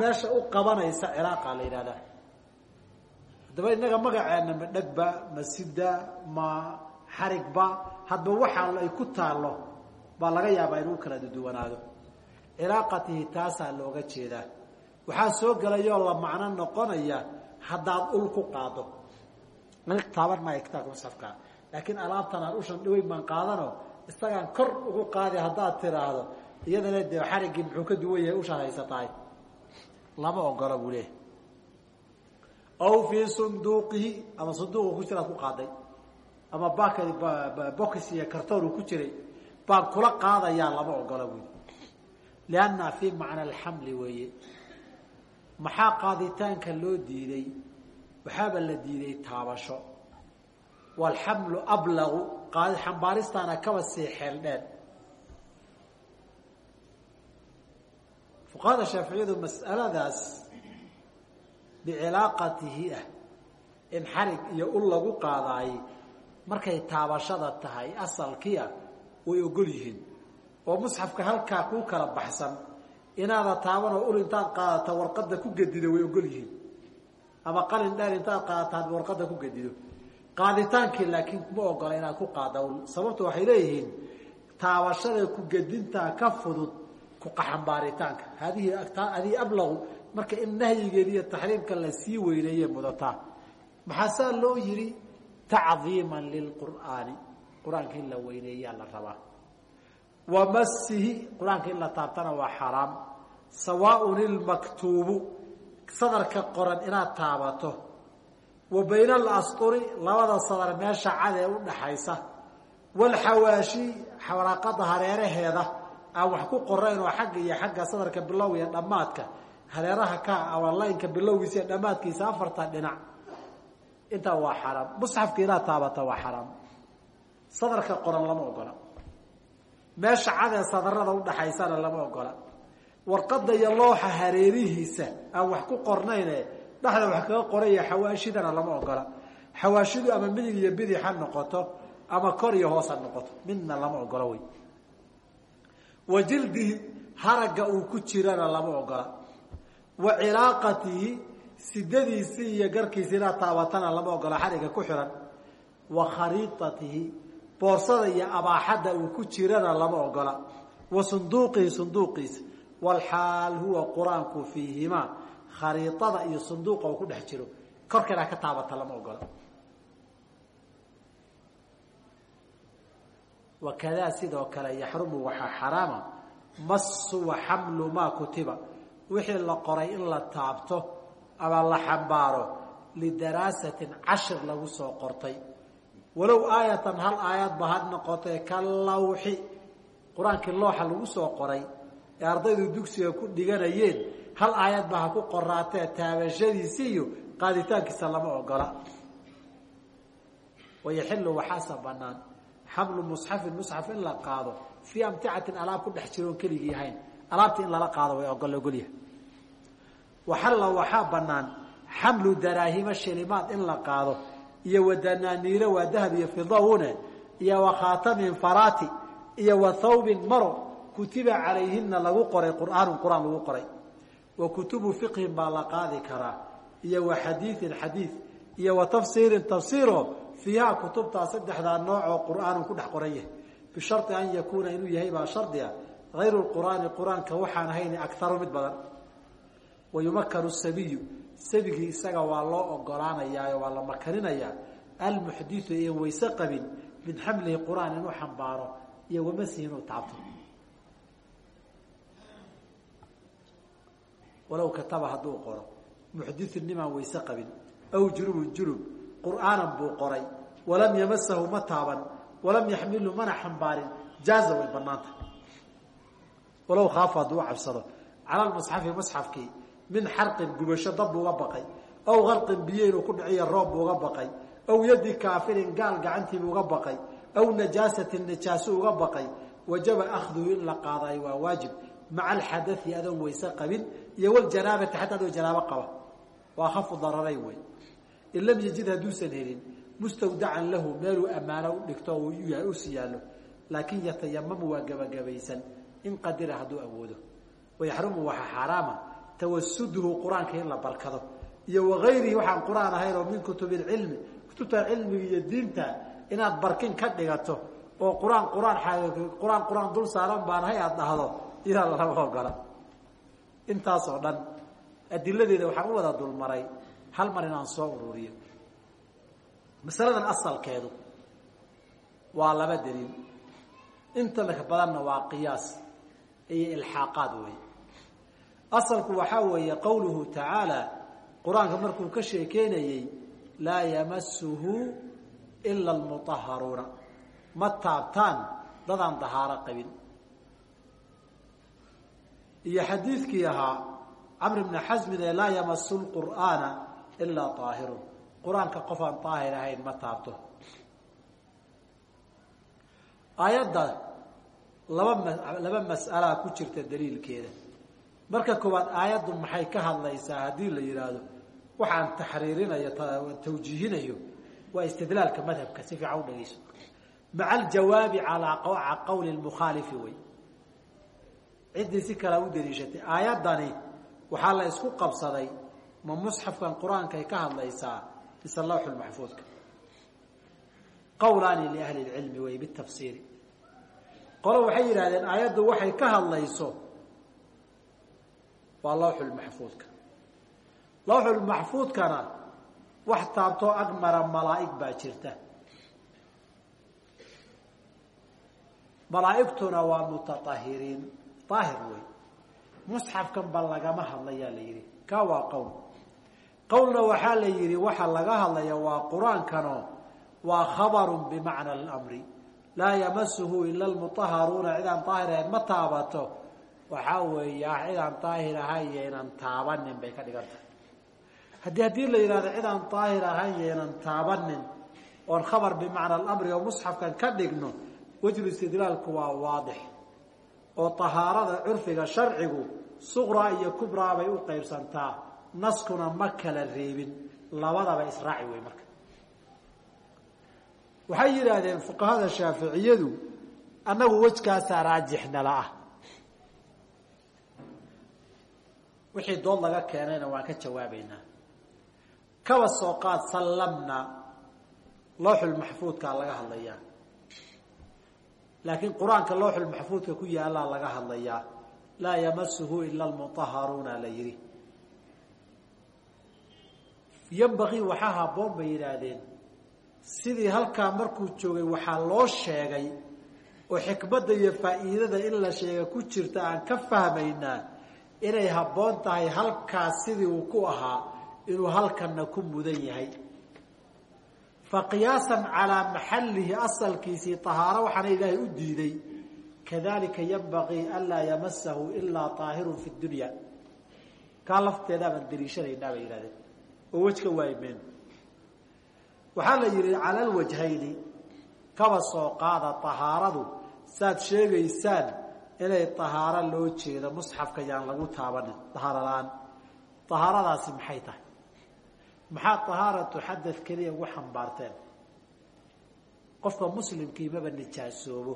meesha u qabanaysa cilaaqaa la yidhahdaa haddaba innaga magaceena ma dhegba ma sida ma xarigba hadba waxaa ay ku taallo baa laga yaabaa inuu kala duwanaado cilaaqatihi taasaa looga jeedaa. Waxaa soo gelayoo la macno noqonaya haddaad ul ku qaado. Taaban maayo kitaabka musxafka laakiin alaabtan aan ushan dhaweyn baan qaadano isagaan kor ugu qaadi haddaad tiraahdo. Iyadana dee xariggii muxuu ka duwan yahay ushaad haysatahay. Lama ogola buu leeyahy aw fii sunduuqihi ama sunduuqu ku jiraad ku qaaday. Ama bak box iyo kartoon uu ku jiray. Baan kula qaadayaa lama ogola buui lianna fii macna alxamli weeye maxaa qaaditaanka loo diiday waxaaba la diiday taabasho walxamlu ablagu xambaaristaana kaba sii xeel dheer fuqahada shaaficiyadu mas'aladaas bicilaaqatihi ah in xarig iyo ul lagu qaadaay markay taabashada tahay asalkiia way ogol yihiin oo musxafka halkaa kuu kala baxsan inaada taabanoo ul intaad qaadata warqadda ku gedido way ogol yihiin. Ama qalin dheer intaad qaadata ad warqadda ku gedido. Qaaditaankii laakiin kuma ogola inaad ku qaada ul. Sababto waxay leeyihiin taabashada ku gedintaa ka fudud kuqaxambaaritaanka hadihi haddii ablagu marka in nahyigeeda iyo taxriimka la sii weyneeye mudataa. Maxaa saa loo yihi tacdiima lilqur'aani qur'aanka in la weyneeyaa la rabaa wa masihi qur'aanka in la taabtana waa xaraam. Sawaaun ilmaktuubu sadarka qoran inaad taabato. Wa bayna alasturi labada sadar meesha cad ee udhaxaysa walxawaashi waraaqada hareeraheeda. Aan wax ku qorayn oo xagga iyo xagga sadarka bilow iyo dhammaadka. Hareeraha ka ama laynka bilowgiisa iyo dhammaadkiisa afarta dhinac. Intaa waa xaraam. Musxafka inaad taabata waa xaraam. Sadarka qoran lama ogola meesha cadee sadarada udhaxaysana lama ogola. Warqada iyo looxa hareerihiisa aan wax ku qornayne dhexda wax kaga qoraya xawaashidana lama ogola. Xawaashidu ama midig iyo bidix ha noqoto ama kor iyo hoos ha noqoto midna lama ogola wey. Wa jildihi haragga uu ku jirana lama ogola. Wa cilaaqatihi sidadiisii iyo garkiisi inaad taabatana lama ogola xariga ku xihan wa khariidatihi boorsada iyo abaaxadda uu ku jirana lama ogola. Wa sunduuqihi sunduuqiisa walxaal huwa qur'aanku fiihimaa khariidada iyo sunduuqa uu ku dhex jiro. Korkeeda ka taabata lama ogola. Wakadaa sidoo kale yaxrumu waxaa xaraama masu wa xamlu maa kutiba. Wixii la qoray in la taabto ama la xambaaro lidaraasatin cashir lagu soo qortay walow aayatan hal aayadba ha noqotee ka lawxi. Qur'aankii looxa lagu soo qoray ee ardaydu dugsiga ku dhiganayeen hal aayadba ha ku qoraatee taabashadiisi iyo qaaditaankiisa lama ogola. Wayaxilu waxaasa banaan xamlu musxafin musxaf in la qaado. Fii amticatin alaab ku dhex jiroon keligii ahayn. Alaabta in lala qaado way ogol ogolyahay waxalla waxaa banaan xamlu daraahima shilimaad in la qaado iyo wadanaaniiro waa dahab iyo fidawune iyo wa khaatamin farati iyo wa thawbin maro kutiba calayhina lagu qoray qur'aanun qur'aan lagu qoray. Wa kutubu fiqhin baa la qaadi karaa iyo wa xadiiin xadiid iyo wa tafsiirin tafsiiro fiiha kutubtaa saddexdaa noocoo qur'aanun ku dhex qoran yahay. Bishari an yakuuna inuu yahay baa shardiga hayru qur'aani qur'aanka waxaan ahayn akaru mid badan. Wa yumakanu sabiyu sabigii isaga waa loo ogolaanayaa waa la makaninayaa almuxdiu ee wayse qabin min xamlihi qur'aan inuu xambaaro iyo wamasihi inuu taabto. Walow kataba hadduu qoro. Muxdiu nimaan wayse qabin. Aw junubun junub qur'aanan buu qoray. Walam yamasahu ma taaban. Walam yaxmilhu mana xambaarin. Jaaza way banaanta walow khaafa hadduu cabsado. Cala lmusxafi musxafkii min xarqin gubasho dab buu uga baqay aw qarqin biyo inuu ku dhiciyo roob buu uga baqay aw yadi kaafirin gaal gacantiibuu uga baqay aw najaasatin najaaso uga baqay wajaba akhduhu in la qaadayo waa waajib. Maca alxadai adoon wayse qabin iyo waljanaabati xataa adoo janaabo qaba. Waa khafu dararayn wey in lam yajid hadduusan helin mustawdacan lahu meeluu ammaano u dhigto u usi yaallo laakin yatayamamu waa gebagabaysan in qadira hadduu awoodo. Wayaxrumu waxaa xaaraama tawasuduhu qur'aanka in la barkado. Iyo wagayrihi waxaan qur'aan ahayn oo min kutub ilcilmi kutubta cilmiga iyo diinta inaad barkin ka dhigato oo qur'aan qur'aan qur'aan qur'aan dul saaran baan ahay aada dhahdo idaa lama ogola intaas oo dhan adiladeeda waxaan u wada dulmaray hal mar inaan soo ururiyo. Masaladan asalkeedu waa laba daliil. Inta badanna waa qiyaas iyo ilxaaqaad wey asalku waxaa weeye qowluhu tacaala qur'aanka markuu ka sheekeynayey laa yamasuhu ila almutaharuuna ma taabtaan dadaan dahaaro qabin. Iyo xadiidkii ahaa camr bni xasmin ee laa yamasu lqur'aana ilaa aahirun qur'aanka qof aan daahir ahayn ma taabto. Aayadda laba laba mas'alaa ku jirta daliilkeeda marka koowaad aayaddu maxay ka hadlaysaa haddii la yidhaahdo waxaan taxriirinayo tawjiihinayo. Waa istidlaalka madhabka si fiican u dhageyso maca aljawaabi calaa qawli lmukhaalifi wey ciddii si kalea u daliishatay aayaddani waxaa la isku qabsaday ma musxafkan qur'aankay ka hadlaysaa mise lawxulmaxfuudka qawlaani liahli lcilmi wey bitafsiiri. Qolo waxay yidhahdeen aayaddu waxay ka hadlayso waa lawxulmaxfuudka lawxulmaxfuudkana wax taabtoo ag malaa'ig baa jirta. Malaa'igtuna waa mutaahiriin daahir wey musxafkan ba lagama hadlayaa la yidhi. Ka waa qowl. Qowlna waxaa la yidhi waxa laga hadlaya waa qur'aankano waa khabarun bimacna almri laa yamasuhu ila almutaharuuna cidaan daahir ma taabato waxaa weeya cidaan daahir ahayn yaynan taabanin bay ka dhigan tahay haddii haddii la yidhahdo cidaan daahir ahayn yaynan taabanin oon khabar bimacna alamri oo musxafkan ka dhigno wejhu istidlaalku waa waadix. Oo tahaarada curfiga sharcigu suqraa iyo kubraa bay u qaybsantaa naskuna ma kala reebin. Labadaba israaci wey marka. Waxay yidhaahdeen fuqahada shaaficiyadu annagu wejkaasaa raajixnala ah wixii dood laga keenayna waan ka jawaabaynaa. Kaba soo qaad sallamna looxulmaxfuudkaa laga hadlayaa. Laakiin qur'aanka looxulmaxfuudka ku yaallaa laga hadlayaa. Laa yamasuhu ila almutaharuuna la yidhi. Yambaqii waxaa habboon bay yidhaahdeen. Sidii halkaa markuu joogay waxaa loo sheegay oo xikmadda iyo faa'iidada in la sheega ku jirta aan ka fahmaynaa inay habboon tahay halkaas sidii uu ku ahaa inuu halkanna ku mudan yahay. Fa qiyaasan calaa maxallihi asalkiisii tahaaro waxaana ilaahay u diiday. Kadalika yanbagii anlaa yamasahu ilaa taahirun fi dunya. Kaa lafteedaa baan daliishanaynaa oo wejka waayimeen waxaa la yidhi cala kaba soo qaada tahaaradu saad sheegaysaan inay tahaaro loo jeedo musxafka yaan lagu taabanin tahaaro la'aan tahaaradaasi maxay tahay? Maxaa tahaaratu xadad keliya ugu xambaarteen? Qofka muslimkii maba nijaasoobo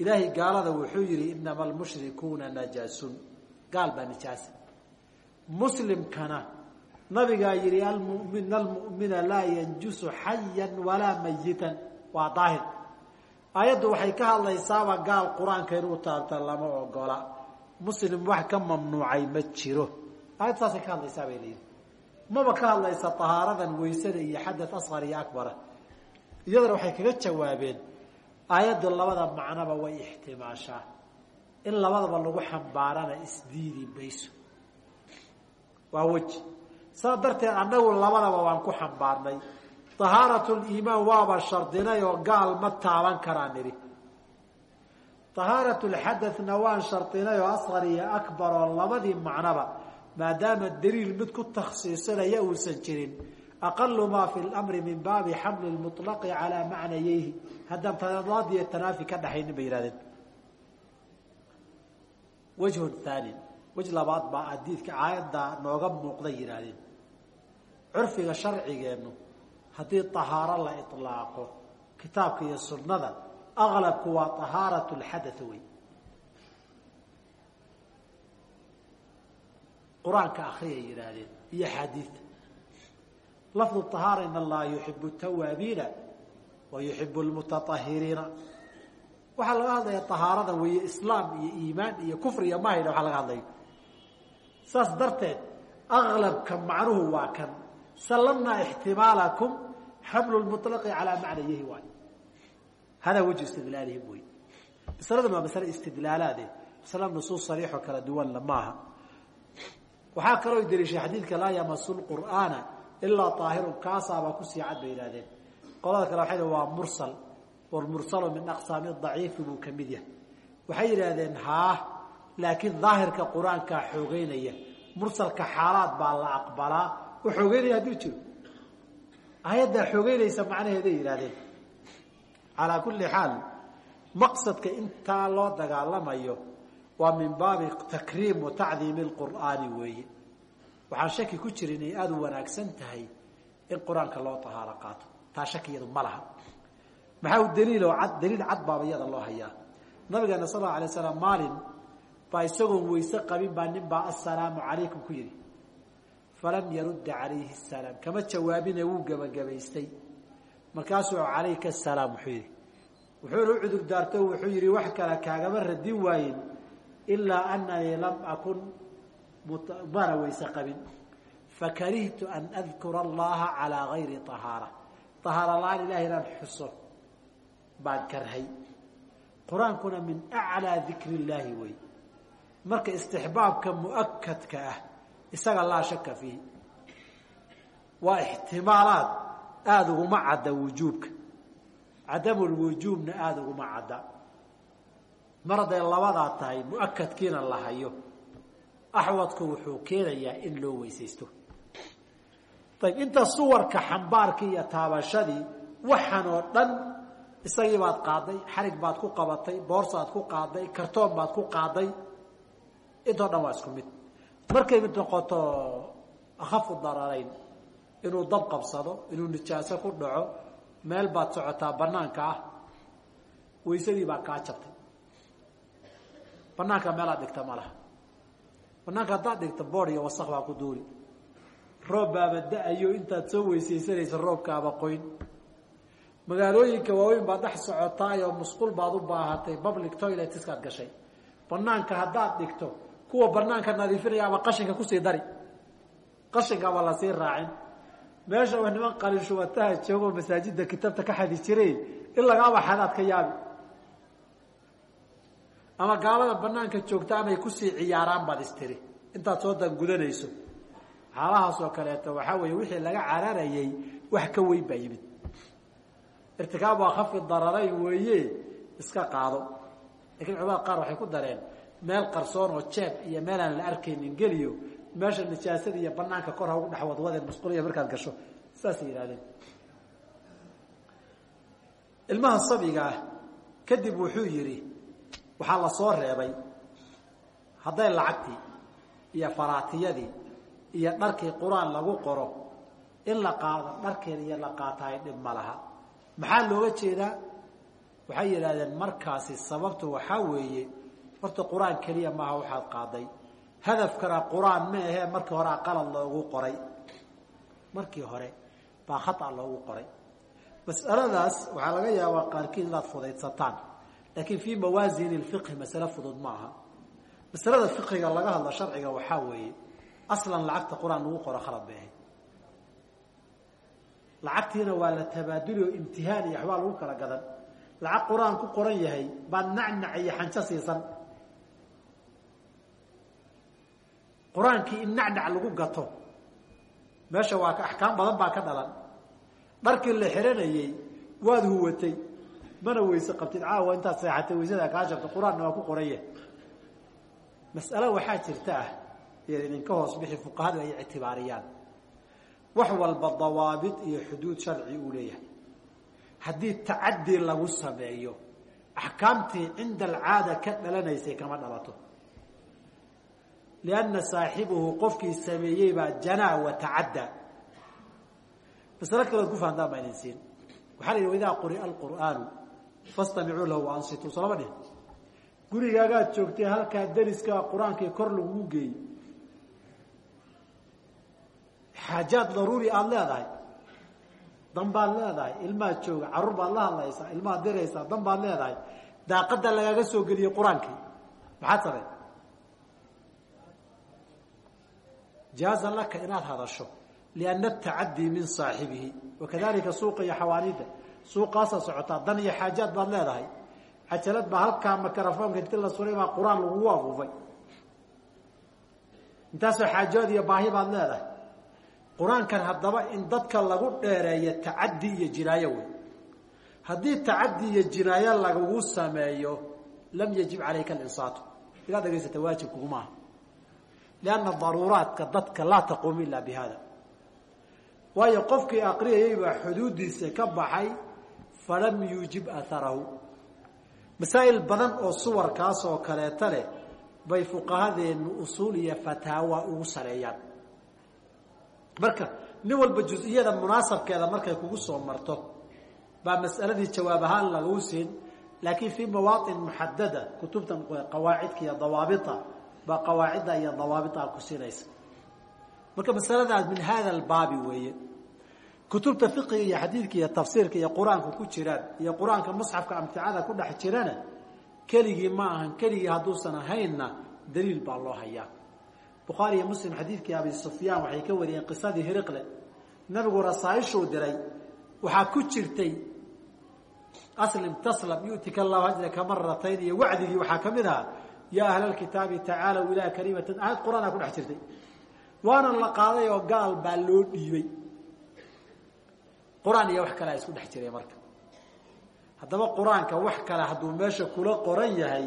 ilaahay gaalada wuxuu yihi inama almushrikuuna najaasun. Gaal baa nijaasa muslimkana nabigaa yihi almumin almu'mina laa yanjusu xayan walaa mayitan waa daahir aayaddu waxay ka hadlaysaaba gaal qur'aanka inuu taabta lama ogola. Muslim wax ka mamnuucay ma jiro. Aayaddu saasay ka hadlaysaa bay leeyihi maba ka hadlaysa tahaaradan weysada iyo xadad asqar iyo akbara. Iyadana waxay kaga jawaabeen aayaddu labada macnoba way ixtimaashaa. In labadaba lagu xambaarana isdiidi mayso. Waa weji. Saa darteed annagu labadaba waan ku xambaarnay tahaaratuliimaan waaba shardinay oo gaal ma taaban karaan nidhi tahaaratulxadadna waan shardinay oo asqar iyo akbar oo labadii macnoba maadaama daliil mid ku takhsiisinaya uusan jirin aqalu maa fi lmri min baabi xamli lmuطlaqi calaa macnayeyhi haddaan tadaad iyo tanaafi ka dhaxaynin bay yihahdeen wajhun haani wej labaad baa adiidka aayadda nooga muuqday yidhaahdeen curfiga sharcigeennu haddii ahaaro la ilaaqo kitaabka iyo sunnada aqlabku waa ahaaratu lxadatd wey qur'aanka akriyay yidhaahdeen iyo xaadiidta lafdu ahaara in allaha yuxibu tawaabiina wa yuxibu lmutaahiriina waxaa laga hadlaya ahaarada weeye islaam iyo iimaan iyo kufriga mahayna waxaa laga hadlayo saas darteed aqlabka macnuhu waa kan. Sallamnaa ixtimaalakum xamlu lmuطlaqi calaa macnayihi waay hadaa wejhu istidlaalihim wey masaladan waa masale istidlaalaade masale nusuus sariixoo kala duwanla maaha. Waxaa kaloo daliishay xadiidka laa yamasu lqur'aana ilaa aahirun kaasaabaa ku sii cad bay yidhahdeen qolada kale waxay waa mursal. Walmursalu min aqsaami daciifi buu ka mid yahay. Waxay yidhaahdeen haa laakiin daahirka qur'aankaa xoogeynaya mursalka xaalaad baa la aqbalaa. Oo xoogeynaya hadduu jiro ayaddaa xoogeynaysa macnaheeday yidhahdeen calaa kulli xaal maqsadka intaa loo dagaalamayo waa min baabi takriim wa tacdiimi lqur'aani weeye. Waxaan shaki ku jira inay aada u wanaagsan tahay in qur'aanka loo tahaaro qaato. Taa shakiyadu ma laha. Maxaa u daliiloo cad daliil cad baaba iyada loo hayaa? Nabigeena sal allau alay slam maalin baa isagoon weyse qabin baa nin baa assalaamu calaykum ku yidhi falam yarudda calayhi salaam. Kama jawaabine wuu gebagabaystay markaasuu calayka asalaam wuxuu yidhi wuxuuna u cudur daarto wuxuu yidhi wax kale kaagama radin waayen ilaa ananii lam akun mana weyse qabin. Fakarihtu an adkura allaha calaa gayri ahaara ahaara la'aan ilahay inaan xuso baan karhay. Qur'aankuna min aclaa dikri illaahi wey. Marka istixbaabka mu'akadka ah isaga laa shaka fiihi. Waa ixtimaalaad aada uguma cadda wujuubka. Cadamulwujuubna aada uguma cadda. Mar hadday labadaa tahay mu'akadkiina la hayo. Axwadku wuxuu keenayaa in loo weysaysto. Ayb inta suwarka xambaarkii iyo taabashadii waxaan oo dhan isagii baad qaaday xarig baad ku qabatay boorsaad ku qaaday kartoon baad ku qaaday intoo dhan waa isku mid markay mid noqoto akhafu dararayn. Inuu dab qabsado inuu nijaaso ku dhaco meel baad socotaa banaanka ah waysadii baa kaa jabtay. Banaanka meelaad dhigta ma laha. Banaanka haddaad dhigta bood iyo wasaq baa ku duuli. Roob baaba da'ayo intaad soo weysaysanaysa roobkaaba qoyn. Magaalooyinka waaweyn baad dhex socotaayoo musqul baad u baahatay public toiletskaad gashay. Banaanka haddaad dhigto kuwa banaanka nadiifinaya ama qashinka ku sii dari. Qashinkaaba la sii raacin. Meesha wa niman qalin shubataha joogoo masaajida kitaabta ka xadi jiray in lagaaba xadaad ka yaabi. Ama gaalada banaanka joogta amay ku sii ciyaaraan baad istiri intaad soo dangudanayso xaalahaas oo kaleeto waxaa weeye wixii laga cararayay wax ka weyn baa yimid. Irtikaab waa khafi dararayn weeye iska qaado. Lakiin culamada qaar waxay ku dareen meel qarsoon oo jeeb iyo meel aan la arkaynin geliyo meesha nijaasada iyo banaanka kor ha ugu dhex wadwadeen musquliya markaad gasho saasay yidhahdeen ilmaha sabiga ah kadib wuxuu yidhi waxaa la soo reebay hadday lacagtii iyo faraatiyadii iyo dharkii qur'aan lagu qoro in la qaado dharkeeda iyo la qaataay dhib ma laha. Maxaa looga jeedaa? Waxay yidhahdeen markaasi sababtu waxaa weeye horta qur'aan keliya maaha waxaad qaaday. Hadafkana qur'aan ma ahee markii hore qalad loogu qoray. Markii hore baa khata loogu qoray. Mas'aladaas waxaa laga yaabaa qaarkiin inaad fudaydsataan laakiin fii mawaasini lfiqhi masale fudud ma aha. Masalada fiqiga laga hadlo sharciga waxaa weeye aslan lacagta qur'aan lagu qoro khalad bay ahayd. Lacagtiina waa la tabaaduli oo imtihaan iyo waxbaa lagu kala gadan. Lacag qur'aan ku qoran yahay baa nacnac iyo xanjo siisan qur'aankii in nacnac lagu gato. Meesha waa axkaam badan baa ka dhalan. Dharkii la xiranayey waad huwatay. Mana weyse qabtid caawa intaad seexatay weysada kaa jabta qur'aanna waa ku qoranya mas'alo waxaa jirta ah idinka hoos bixi fuqahadu ay ictibaariyaan. Wax walba dawaabit iyo xuduud sharci uu leeyahay. Haddii tacadi lagu sameeyo axkaamtii cinda alcaada ka dhalanaysay kama dhalato lianna saaxibuhu qofkii sameeyey baa janaa wa tacadda masalo kalood ku fahantaan baa idin siin waxaa la yidhi waidaa quri'a alqur'aanu fastamicuu lahu wa ansituu solama dhihin gurigaagaad joogtay halkaa deriskaa qur'aankii kor lagugu geeyey xaajaad daruuri aada leedahay dan baad leedahay ilmaad jooga carruur baad la hadlaysaa ilmaad diraysaa dan baad leedahay daaqadda lagaaga soo geliyey qur'aankii maxaad samey jaaza laka inaad hadasho lianna atacadii min saaxibihi. Wakadalika suuqa iyo xawaanida suuqaasaa socotaa dan iyo xaajaad baad leedahay. Cajalad baa halkaa mikrofoonka inti la suray baa qur'aan lagugu afuufay. Intaasoo xaajood iyo baahi baad leedahay. Qur'aankan haddaba in dadka lagu dheereeyo tacaddi iyo jinaayo wey. Haddii tacaddi iyo jinaayo lagugu sameeyo lam yajib calayka alinsaatu. Ilaad dhegaysata waajib kuguma aha lianna daruuraadka dadka laa taquumu ila bi hada waayo qofkii aqriyayay baa xuduuddiisa ka baxay falam yuujib atharahu masaa'il badan oo suwarkaas oo kaleeta leh bay fuqahadeennu usuul iyo fataawa ugu saleeyaan marka nin walba jus-iyada munaasabkeeda markay kugu soo marto baa mas'aladii jawaab ahaan laguu siin laakiin fii mawaaطin muxadada kutubtan qawaacidka iyo dawaabita baa qawaacidda iyo dawaabita ku siinaysa marka masaladaas min hada albaabi weeye kutubta fiqiga iyo xadiidka iyo tafsiirka iyo qur'aanka ku jiraan iyo qur'aanka musxafka amticada ku dhex jirana keligii ma ahan keligii hadduusan ahaynna daliil baa loo hayaa. Bukhaari iyo muslim xadiidkii abi sufyaan waxay ka wariyeen qisadii hiriqle. Nabigu rasaaishuu diray waxaa ku jirtay aslim taslam yu'tika allahu ajraka maratayn iyo wacdigii waxaa ka mid ahaa yaa ahla alkitaabi tacaalow ilaa kalimatin aayad qur'aanaa ku dhex jirtay waana la qaaday oo gaal baa loo dhiibay qur'aan iyo wax kale a isku dhex jiray marka haddaba qur'aanka wax kale hadduu meesha kula qoran yahay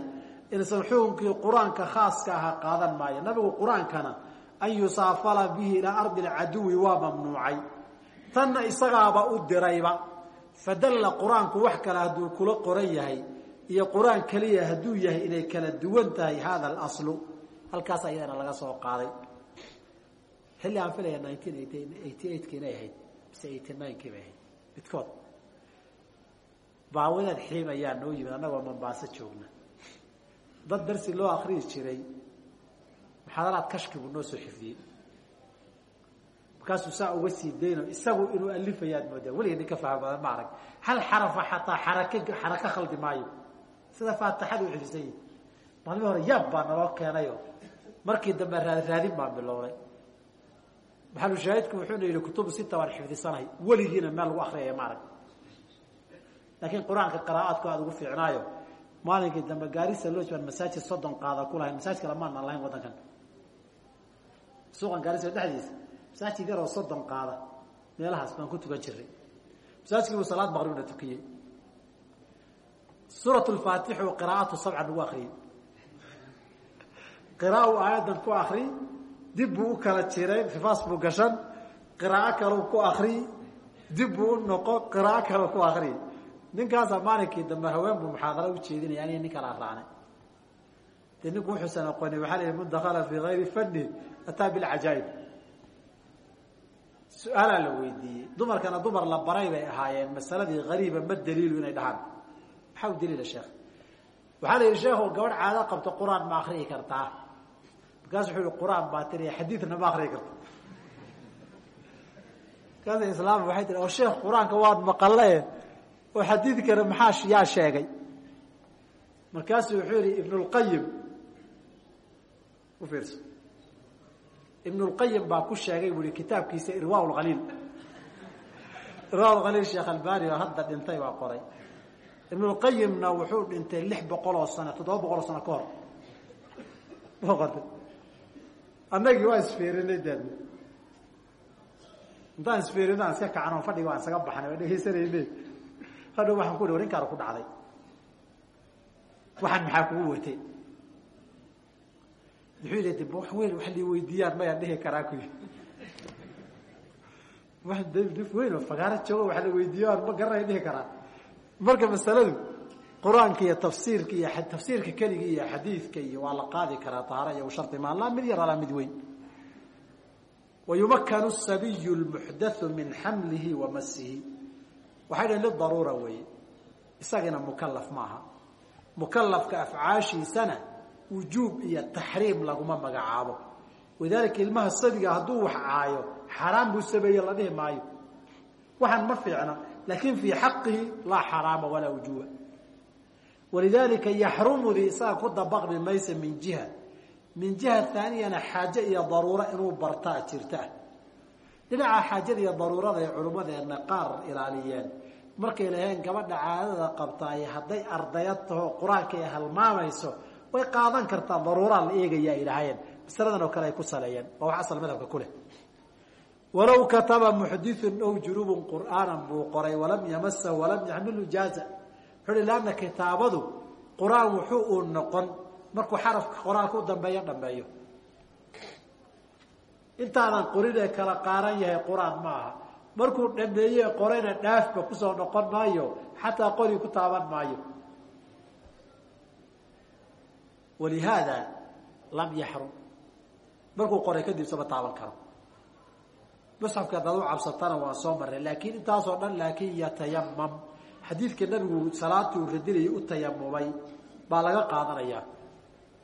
inaysan xukunkii qur'aanka khaaska aha qaadan maayo nabigu qur'aankana an yusaafala bihi ilaa ardi alcaduwi waa mamnuucay tanna isagaaba u dirayba fadalla qur'aanku wax kale hadduu kula qoran yahay iyo qur'aan keliya hadduu yahay inay kala duwan tahay hada alaslu halkaas ayadana laga soo qaaday. Xilli aan filaya nineteen eighty eightka inay ahayd mise eighty ninekii bay ahayd. Midkood. Baawadaad xiim ayaa noo yimid annagoo mambaaso joogna. Dad darsi loo akriyi jiray muxaadaraad kashkibuu noo soo xifdiyey. Markaasuu saa uga sii dayno isagu inuu alifayaad moodaa weliga nin ka faham badan ma arag. Hal xarafa xataa xarake xaraka khaldi maayo sida faatixadu u xifdisan yihi maalmii hore yaab baa naloo keenayo markii dambe raad raadin baan bilownay. Maxalushaahidku wuxuuna yidhi kutubu sita waan xifdisanahay weligiina meel lagu akriyaya ma arag. Laakiin qur'aanka qiraa'aadku aada ugu fiicnaayo maalinkii dambe gaarisa loo jibaan masaajid soddon qaada ku lahayn masaajid kale maanaan lahayn waddankan. Suuqan gaarisa dhexdiisa masaajid yaroo soddon qaada meelahaas baan ku tukan jiray masaajidkii buu salaad maqribna tukiyey suurat lfaatixu qiraa'atu sabcan ugu akriyey qiraau aayaddan ku akri dib buu u kala jiray rifaas buu gashan qiraa'o kaleu ku akri dib buu u noqo qiraa'o kale ku akri ninkaasaa maalinkii dambe haween buu muxaadaro u jeedinaya aniga nin kalaa raacnay dee ninku wuxuusan aqoonin waxaa la yihi man dakala fii gayri fani ataa bilcajaa'ib su'aalaa la weydiiyey. Dumarkana dumar la baray bay ahaayeen masaladii gariiba ma daliilu inay dhahaan maxaa u daliila sheekh? Waxaa la yidhi sheekhu gabadh caado qabto qur'aan ma akriyi kartaa markaasu wuxuu yihi qur'aan baa tiriya xadiidna ma akriyi karta. Markaasa islaam waxay tiri oo sheekh qur'aanka waad maqale oo xadiidkana maxaa yaa sheegay? Markaasuu wuxuu yihi ibn lqayim u fiirso. Ibn lqayim baa ku sheegay buu i kitaabkiisa irwa laliil irwa laliil sheekh albani oo hadda dhintay baa qoray ibn lqayimna wuxuu dhintay lix boqol oo sano toddoba boqol oo sano ka hor. Boqortay annagii waa isfiirinay deedna intaan isfiirino aan iska kacno fadhiga waan isaga baxnay waa dhegaysanayne hadhow waxaan ku hi war inkaanu ku dhacday. Waxaan maxaa kugu watay muxuu yidhi dib wax weyn wax li weydiiyaan mayaan dhihi karaa ku yii wax dif weyn oo fagaaro joogo wax la weydiiyo aan ma garanaya dhihi karaa marka masaladu qur'aanka iyo tafsiirka iyo tafsiirka keligi iyo xadiidka iyo waa la qaadi karaa tahaaro iyo shardi maan laa mid yar alaa mid weyn. Wayumakanu sabiyu lmuxdathu min xamlihi wa masihi waxay dhahen lidaruura weeye isagina mukalaf maaha. Mukalafka afcaashiisana wujuub iyo taxriim laguma magacaabo. Walidaalika ilmaha sabiga hadduu wax caayo xaaraan buu sameeye la dhihi maayo. Waxaan ma fiicna laakin fii xaqihi laa xaraama walaa wujuuba walidaalika yaxrumudii isaga ku dabaqmi maysa min jiha min jiha haaniyana xaaje iyo daruuro inuu bartaa jirta dhinaca xaajada iyo daruurada ay culimmadeena qaar ilaaliyeen markay laheen gabadha caadada qabtaay hadday ardayad taho qur'aanka ay halmaamayso way qaadan kartaa daruuraa la eegaya ay lahaayeen masaladan oo kale ay ku walow kataba muxdithun ow junubun qur'aanan buu qoray walam yamasahu walam yaxmilu jaaza. Wuxuu hi laanna kitaabadu qur'aan wuxuu uu noqon. Markuu xarafka qoraalka u dambeeyo dhameeyo intaadan qorinee kala qaaran yahay qur'aan ma aha. Markuu dhameeye qorayna dhaafba ku soo noqon maayo xataa qori ku taaban maayo. Walihaada lam yaxrum. Markuu qoray kadib taaban karo musxafka hadaad u cabsatana waa soo maray laakiin intaasoo dhan laakin yatayamam xadiidka nabigu salaatuu radinayay u tayamumay baa laga qaadanayaa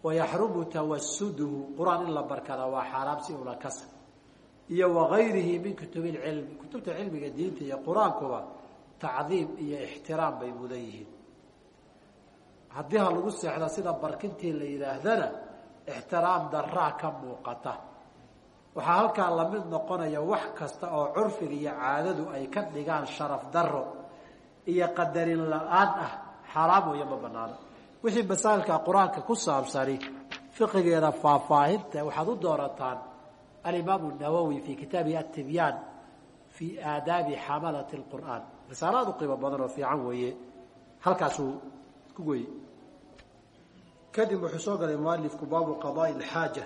wayaxrumu tawasuduhu qur'aan in la barkada waa xaaraam si ula kasa iyo wagayrihi min kutubi lcilmi kutubta cilmiga diinta iyo qur'aankuba tacdiim iyo ixtiraam bay mudan yihiin. Haddii ha lagu seexda sida barkintii la yidhaahdana ixtiraam daraa ka muuqata waxaa halkaa la mid noqonaya wax kasta oo curfiga iyo caadadu ay ka dhigaan sharaf daro iyo qadarin la'aan ah xaaraam weeye ma banaano wixii masaa'ilka qur'aanka ku saabsani fiqigeeda faahfaahinta waxaad u doorataan alimaamu nawowi fii kitaabihi atibyaan fii aadaabi xamalati lqur'aan risaalo qiimo badan oo fiican weeye. Halkaasuu ku goyey kadib wuxuu soo galay mualifku baabu qadaai alxaaja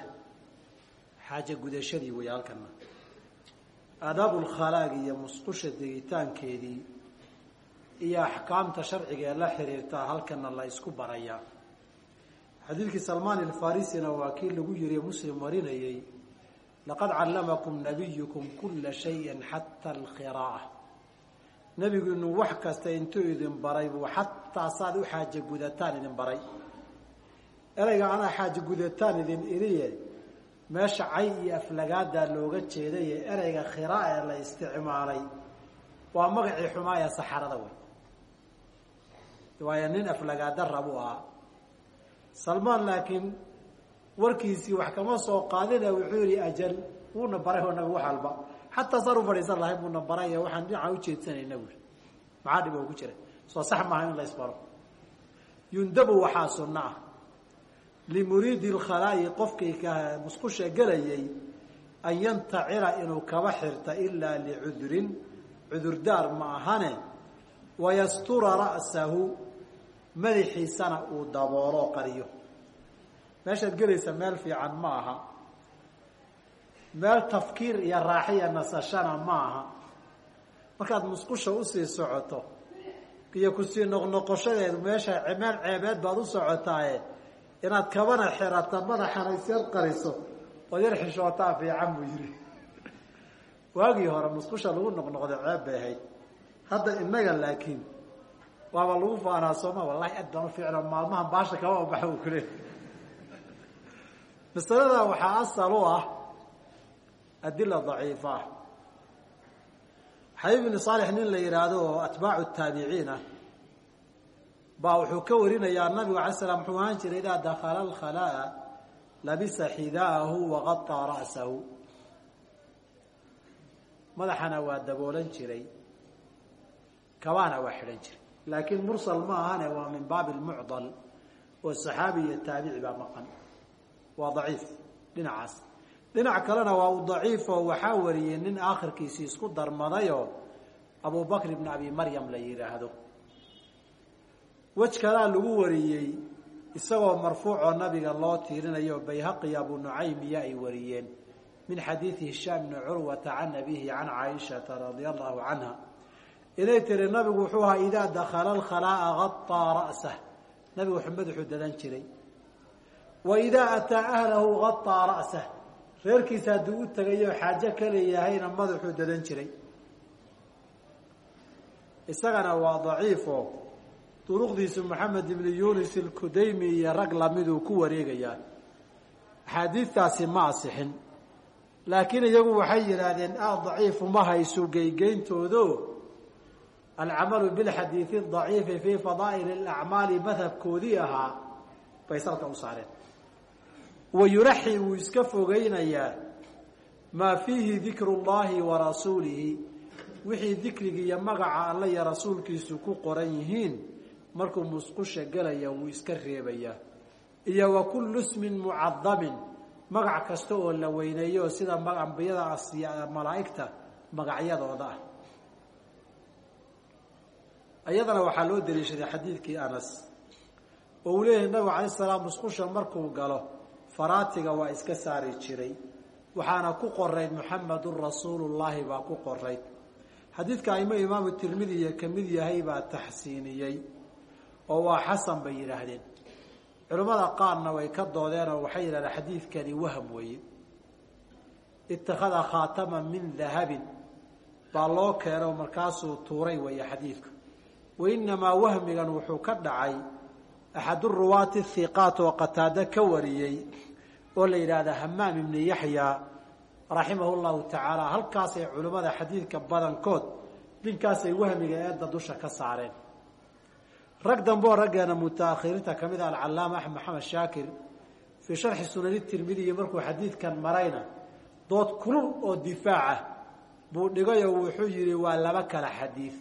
xaaja gudashadii wey halkana aadaabu lkhalaagi iyo musqusha degitaankeedii iyo axkaamta sharciga ee la xiriirtaa halkana la isku barayaa xadiidkii salmaan alfarisina waa kii lagu yiri muslim warinayey laqad callamakum nabiyukum kula shayin xata alkhiraa'a nebigu inuu wax kasta intuu idin baray buu xataa saad u xaaja gudataan idin baray. Ereyga anaa xaaja gudataan idin iriye meesha cay iyo aflagaadaa looga jeedaye ereyga khiraa ee la isticmaalay. Waa magacii xumaa ee saxarada wey waayo nin aflagaada rabu ahaa. Salmaan laakiin warkiisii wax kama soo qaadina wuxuu yihi ajal wuuna baray oo nabi wax xataa saan fadhiisan lahay buuna baray waxaan dhinacaan ujeedsanayna buui maxaa dhib oo jira soo sax maaha in la isbaro yundabu waxaa sunno ah limuriidi lkhalaa'i qofkii musqusha gelayay an yantacila inuu kaba xirta ilaa licudrin cudurdaar ma ahane wayastura ra'sahu madaxiisana uu dabooloo qariyo meeshaad gelaysa meel fiican ma aha meel tafkiir iyo raaxiya nasashana ma aha markaad musqusha u sii socoto iyo ku sii noqnoqoshadeedu meesha meel ceebeed baad u socotaaye inaad kabana xirata madaxana isyar qariso ood yar xishootaa fiican buu yihi waagii hore musqusha lagu noqnoqday ceeb bay ahayd. Hadda inaga laakiin waaba lagu faanaa sooma wallahi aad baan ufiicno maalmahan baasha kaba baxa u kule masalada waxaa asal u ah adila daciifa. Xabiib ibni saalix nin la yihaahdo oo atbaacu taabiciin ah baa wuxuu ka warinayaa nabigu alay slam muxuu ahaan jiray idaa dakala alkhalaa labisa xidaahu waqaطaa ra'sahu. Madaxana waa daboolan jiray kabaana waa xidhan jiray. Laakiin mursal ma ahane waa min baabi lmucdal oo saxaabi iyo taabici baa maqan. Waa daciif dhinacaas. Dhinac kalena waa u daciifoo waxaa wariyey nin aakhirkiisii isku darmadayoo abu bakr ibn abi maryam la yidhaahdo wej kalaa lagu wariyey isagoo marfuucoo nabiga loo tiirinayo bayhaqi abu nucaymiya ay wariyeen. Min xadiidi hishaam bni curwata can abihi can caaishata radia allahu canha. Inay tiri nabigu wuxuu ahaa idaa dakala alkhalaa'a gaطaa ra'sah nabigu wuxuu madaxuu dadan jiray. Wa idaa ataa ahlahu gaطaa ra'sah reerkiisa hadduu u tegayo xaajo ka leeyahayna madaxuu dadan jiray. Isagana waa daciifo duruqdiisu maxamed ibni yunis ilkudaymi iyo rag lamiduu ku wareegayaa axaadiistaasi ma asixin. Laakiin iyagu waxay yidhaahdeen a daciifu ma hayso geygeyntoodo. Alcamalu bilxadiidi daciifi fii fadaa'il alacmaali madhabkoodii ahaa bay salka u saareen. Wa yuraxi wuu iska fogeynayaa maa fiihi dikru llahi wa rasuulihi. Wixii dikrigi iyo magaca alla iyo rasuulkiisu ku qoran yihiin markuu musqusha gelaya wuu iska reebayaa iyo wa kullu ismin mucadamin magac kasta oo la weyneeyo sida ambiyada malaa'igta magacyadooda ah. Iyadana waxaa loo daliishaday xadiidkii anas oo uu leeyahay nabigu calay salaam musqusha markuu galo faraatiga waa iska saari jiray. Waxaana ku qorayd muxamedun rasuulullaahi baa ku qorayd xadiidka aimo imaamu tirmidiya ka mid yahay baa taxsiiniyey oo waa xasan bay yidhaahdeen. Culimmada qaarna way ka doodeen oo waxay yidhahdeen xadiidkani waham weeye. Itakhada khaataman min dahabin baa loo keeno markaasuu tuuray weeye xadiidku wainamaa wahmigan wuxuu ka dhacay axadu ruwaati hiqaat oo qataado ka wariyey oo la yidhaahda hamaam ibni yaxya raximahu llahu tacaala halkaasay culimmada xadiidka badankood ninkaasay wahmiga eedda dusha ka saareen rag dambe oo raggeena mutaakhiriinta ka mid ah alcalaama axmed maxamed shaakir fii sharxi sunani tirmidiyi markuu xadiidkan marayna dood kulul oo difaaca buu dhigay oo wuxuu yihi waa laba kala xadiid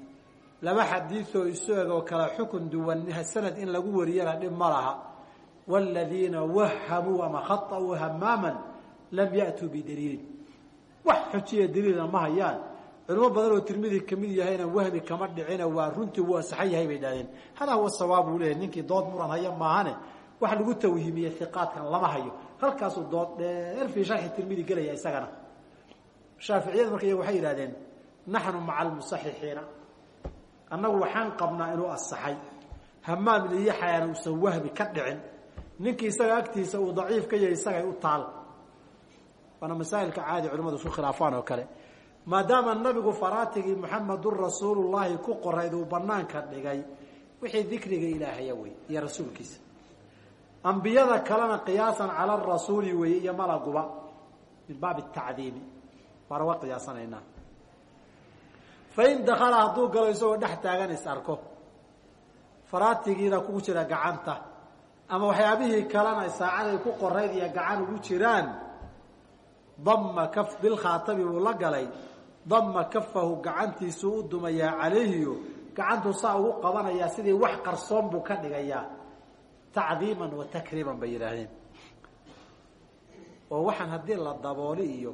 laba xadiidoo isu eg oo kala xukun duwan sanad in lagu wariyana dhib ma laha. Waaladiina wahamuu ama khaطauu hamaaman lam ya'tuu bidaliilin wax xujiya daliilna ma hayaan culimo badan oo tirmidi ka mid yahayna wahmi kama dhicina waa runtii wuu asaxan yahay bay idhahdeen hadaa huwa sawaab uu leeyahy ninkii dood muran haya maahane wax lagu tawhiimiye hiqaadkan lama hayo. Halkaasuu dood dheer fii sharxi tirmidi gelaya isagana. Shaaficiyada marka iyaga waxay yidhahdeen naxnu maca almusaxixiina annagu waxaan qabnaa inuu asaxay hamaam ibni yaxyana uusan wahmi ka dhicin. Ninkii isaga agtiisa uu daciif ka yahay isagay u taal. Waana masaa'ilka caadi culimadu isku khilaafaan oo kale maadaama nabigu faraatigii muxamedun rasuulullaahi ku qorayd uu banaanka dhigay wixii dikriga ilaahaya wey iyo rasuulkiisa. Ambiyada kalena qiyaasan cala rasuuli weeye iyo malaguba min baabi tacdiimi waana uga qiyaasanaynaa. Fain dakala hadduu galo isagoo dhex taagan is arko faraatigiina kugu jira gacanta ama waxyaabihii kalena saacaday ku qorayd iyo gacan ugu jiraan dama kaf bilkhaatami buu la galay dama kafahu gacantiisuu u dumayaa calayhiyo gacantuu saa ugu qabanayaa sidii wax qarsoon buu ka dhigayaa. Tacdiiman wa takriiman bay yidhaahdeen. Oo waxaan haddii la dabooli iyo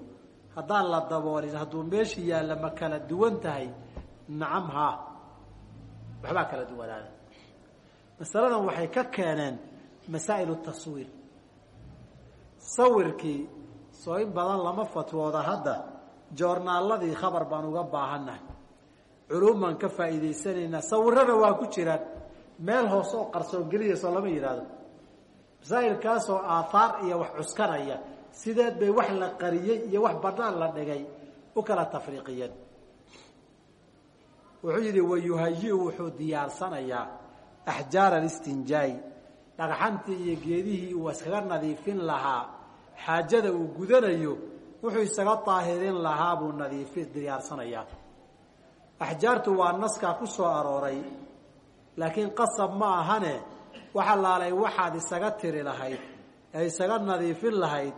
haddaan la daboolin hadduu meeshii yaalla ma kala duwan tahay. Nacam haa. Waxbaa kala duwanaada masaladan waxay ka keeneen masaa'il taswiir. Sawirkii soo in badan lama fatwooda hadda joornaaladii khabar baan uga baahannahay. Culuum baan ka faa'iidaysanaynaa sawirana waa ku jiraan. Meel hoose oo qarsoon geliya soo lama yidhaahdo. Masaa'ilkaasoo aathaar iyo wax cuskanaya sideed bay wax la qariyey iyo wax banaan la dhigay u kala tafriiqiyeen. Wuxuu yidhi wayuhayi-u wuxuu diyaarsanayaa axjaar alistinjaai dhagxantii iyo geedihii uu iskaga nadiifin lahaa xaajada uu gudanayo wuxuu isaga daahirin lahaa buu nadiifi diyaarsanayaa. Axjaartu waa naskaa ku soo arooray laakiin qasab ma ahane waxa laalay waxaad isaga tiri lahayd ee isaga nadiifin lahayd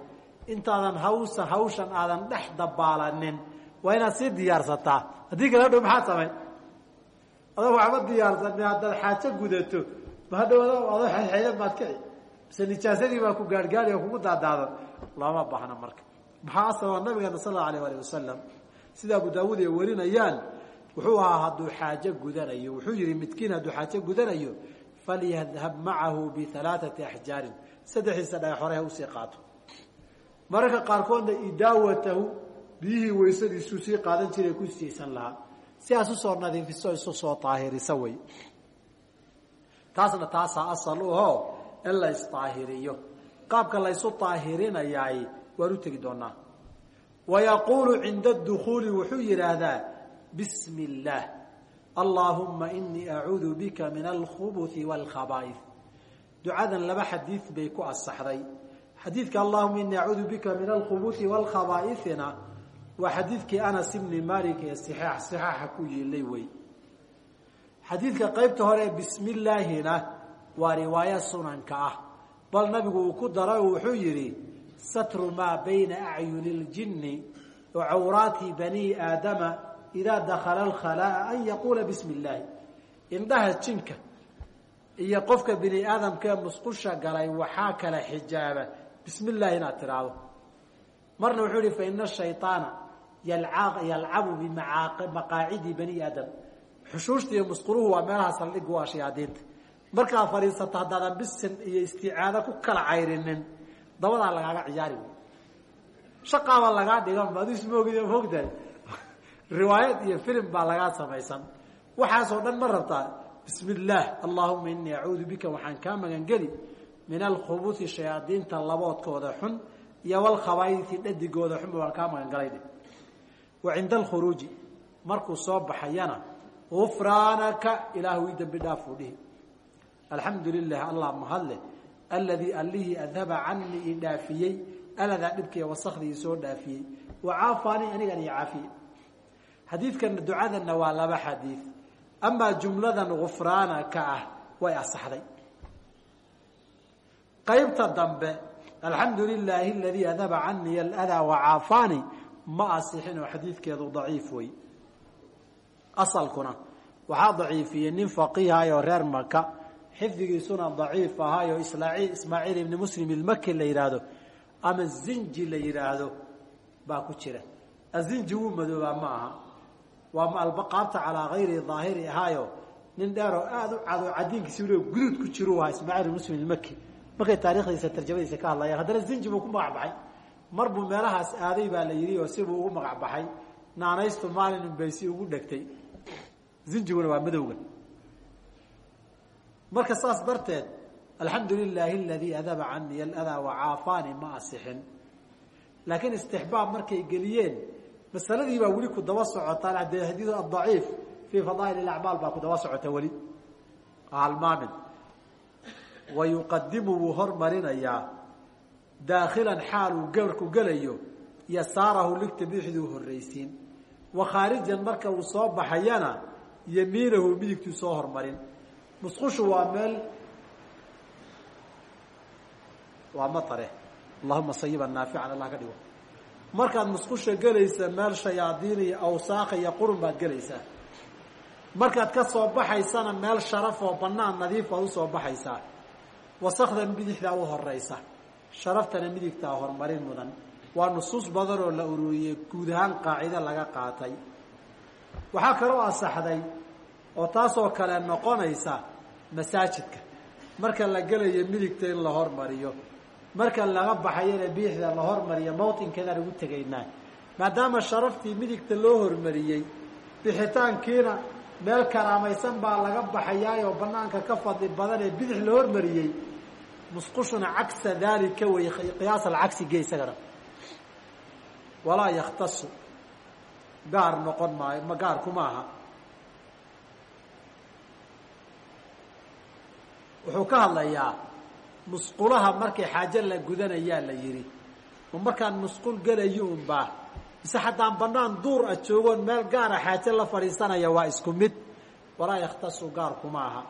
intaadan hawsa hawshan aadan dhex dabaalanin. Waa inaad sii diyaarsataa. Haddii kale hadhow maxaad samayn? Adoo waxba diyaarsanin haddaad xaajo gudato ma hadhow adoo xeydxeydan baad kici mise nijaasadii baa ku gaargaari oo kugu daadaadan. Looma baahna marka maxaa asal waa nabigeena sal allau alayh alih wasalam. Sida abu daawuud ay warinayaan wuxuu ahaa hadduu xaajo gudanayo. Wuxuu yihi midkiin hadduu xaajo gudanayo falyadhab macahu bialaaثati axjaarin saddexdiisa dhagax hore u sii qaato. Mararka qaarkoodna idaawatahu biyihii weysadiisuu sii qaadan jiray ku siisan lahaa. Si u soo nadiifiso isu soo daahirisa wey taasna taasaa asal u aho in la isdaahiriyo qaabka laysu daahirinayaay waan u tegi doonaa wayaquulu cinda dukuuli wuxuu yidhaahdaa bismi illaah allaahumma inii acuudu bika min alkhubuti waalkhabaaid ducadan laba xadiid bay ku asaxday. Xadiidka allahuma inii acuudu bika min alkhubuti waalkhabaaidina waa xadiidkii anas ibni malik ee saxiix saxaaxa ku yiilay wey. Xadiidka qaybta hore ee bismi waa riwaayo sunanka ah. Bal nabigu uu ku dara oo wuxuu yidhi satru maa bayna acyuni اljini wa cawraati bani aadama idaa dakala alkhalaa'a an yaquula bismi illaahi indhaha jinka iyo qofka bini aadamka musqusha galay waxaa kala xijaaba bismi illaahi inaad tidhaahdo. Marna wuxuu ihi faina shayطaana yalcabu bimaqaacidi bani aadam. Xushuushta iyo musquluhu waa meelaha saldhigu waa shayaadiinta. Markaad fadhiisato haddaadan bisin iyo isticaado ku kala cayrinin dabadaa lagaaga ciyaari wey shaqaaba lagaa dhigan adu ismoogid moogtahay riwaayad iyo filim baa lagaa samaysan. Waxaasoo dhan ma rabtaa bismi illaah allahuma inii acuudu bika waxaan kaa magangeli. Min alkhubusi shayaadiinta laboodkooda xun iyo walkhabaaiti dhadigooda xunba waan kaa magangalay wa cinda alkhuruuji markuu soo baxayana gufraanaka ilaahu ii dembi dhaafuu dhihi. Alxamdu allah mahadleh aladii allihii adhaba canii i dhaafiyey aladaa dhibkaiy wasakdii soo dhaafiyey. Wa caafaanii anigan iyo caafiye xadiidkana ducadana waa laba xadiid. Amaa jumladan gufraanaka ah way asaxday. Qaybta dambe alxamdu lilaahi aladii adhaba canii aladaa wacaafaani ma asixin oo xadiidkeedu daciif wey asalkuna waxaa daciifiyey nin faqiihayoo reer maka xifdigiisuna daciif ahaayo ismaaciil ibni muslim ilmaki la yidhaahdo ama zinji la yidhaahdo baa ku jira. Azinji wuu madoobaa ma aha. Waa albaqaabta calaa hayri daahiri ahaayo. Nin dheeroo aada u cado cadiinkiisi guduud ku jiru ahaa ismaaciil ibn muslim ilmaki markay taarikhdiisa tarjamadiisa ka hadlayaan haddana zinji buu ku magac baxay. Mar buu meelahaas aaday baa la yidhi oo sibuu ugu magac baxay. Naanaystu maalin unbaysi ugu dhegtay. Zinjiguna waa madowga marka saas darteed alxamdu lilaahi aladii adaba canii aladaa wacaafaani ma asixin laakiin istixbaab markay geliyeen masaladii baa weli ku daba socotaan adee xadiidu adaciif fii fadaa'il acmaal baa ku daba socota weli. Halmaamin wa wuu hormarinayaa daakhilan xaaluu gabarku gelayo yasaarahu ligta bidixduu horraysiin. Wa khaarijan marka uu soo baxayana yamiinahu midigtuu soo hormarin musqushu waa meel waa matare allahuma sayiban naafican allah ka dhigo. Markaad musqusha gelaysa meel shayaadiin iyo awsaakha iyo qurun baad gelaysaa markaad ka soo baxaysana meel sharaf oo banaan nadiif baad u soo baxaysaa wasakdan bidixdaa u horeysa sharaftana midigtaa horumarin mudan. Waa nusuus badan oo la ururiyey guud ahaan qaacide laga qaatay. Waxaa kaloo asaxday oo taasoo kale noqonaysa masaajidka. Marka la gelayo midigta in la hormariyo. Marka laga baxayana biixda la hormariyo mawtinkeedaan ugu tegaynaa. Maadaama sharaftii midigta loo hormariyey bixitaankiina meel karaamaysan baa laga baxayaayoo banaanka ka fadli badan ee bidix la hormariyey musqushuna cagsa daalika wey qiyaas alcagsi ge isagana walaa yakhtasu. Gaar noqon maayo ma gaar kuma aha wuxuu ka hadlayaa musqulaha markay xaajo la gudanayaa la yidhi. Ma markaan musqul gelayo unbaa mise haddaan banaan duur a joogoon meel gaara xaajo la fadhiisanaya waa isku mid. Walaa yakhtasu gaar kuma aha.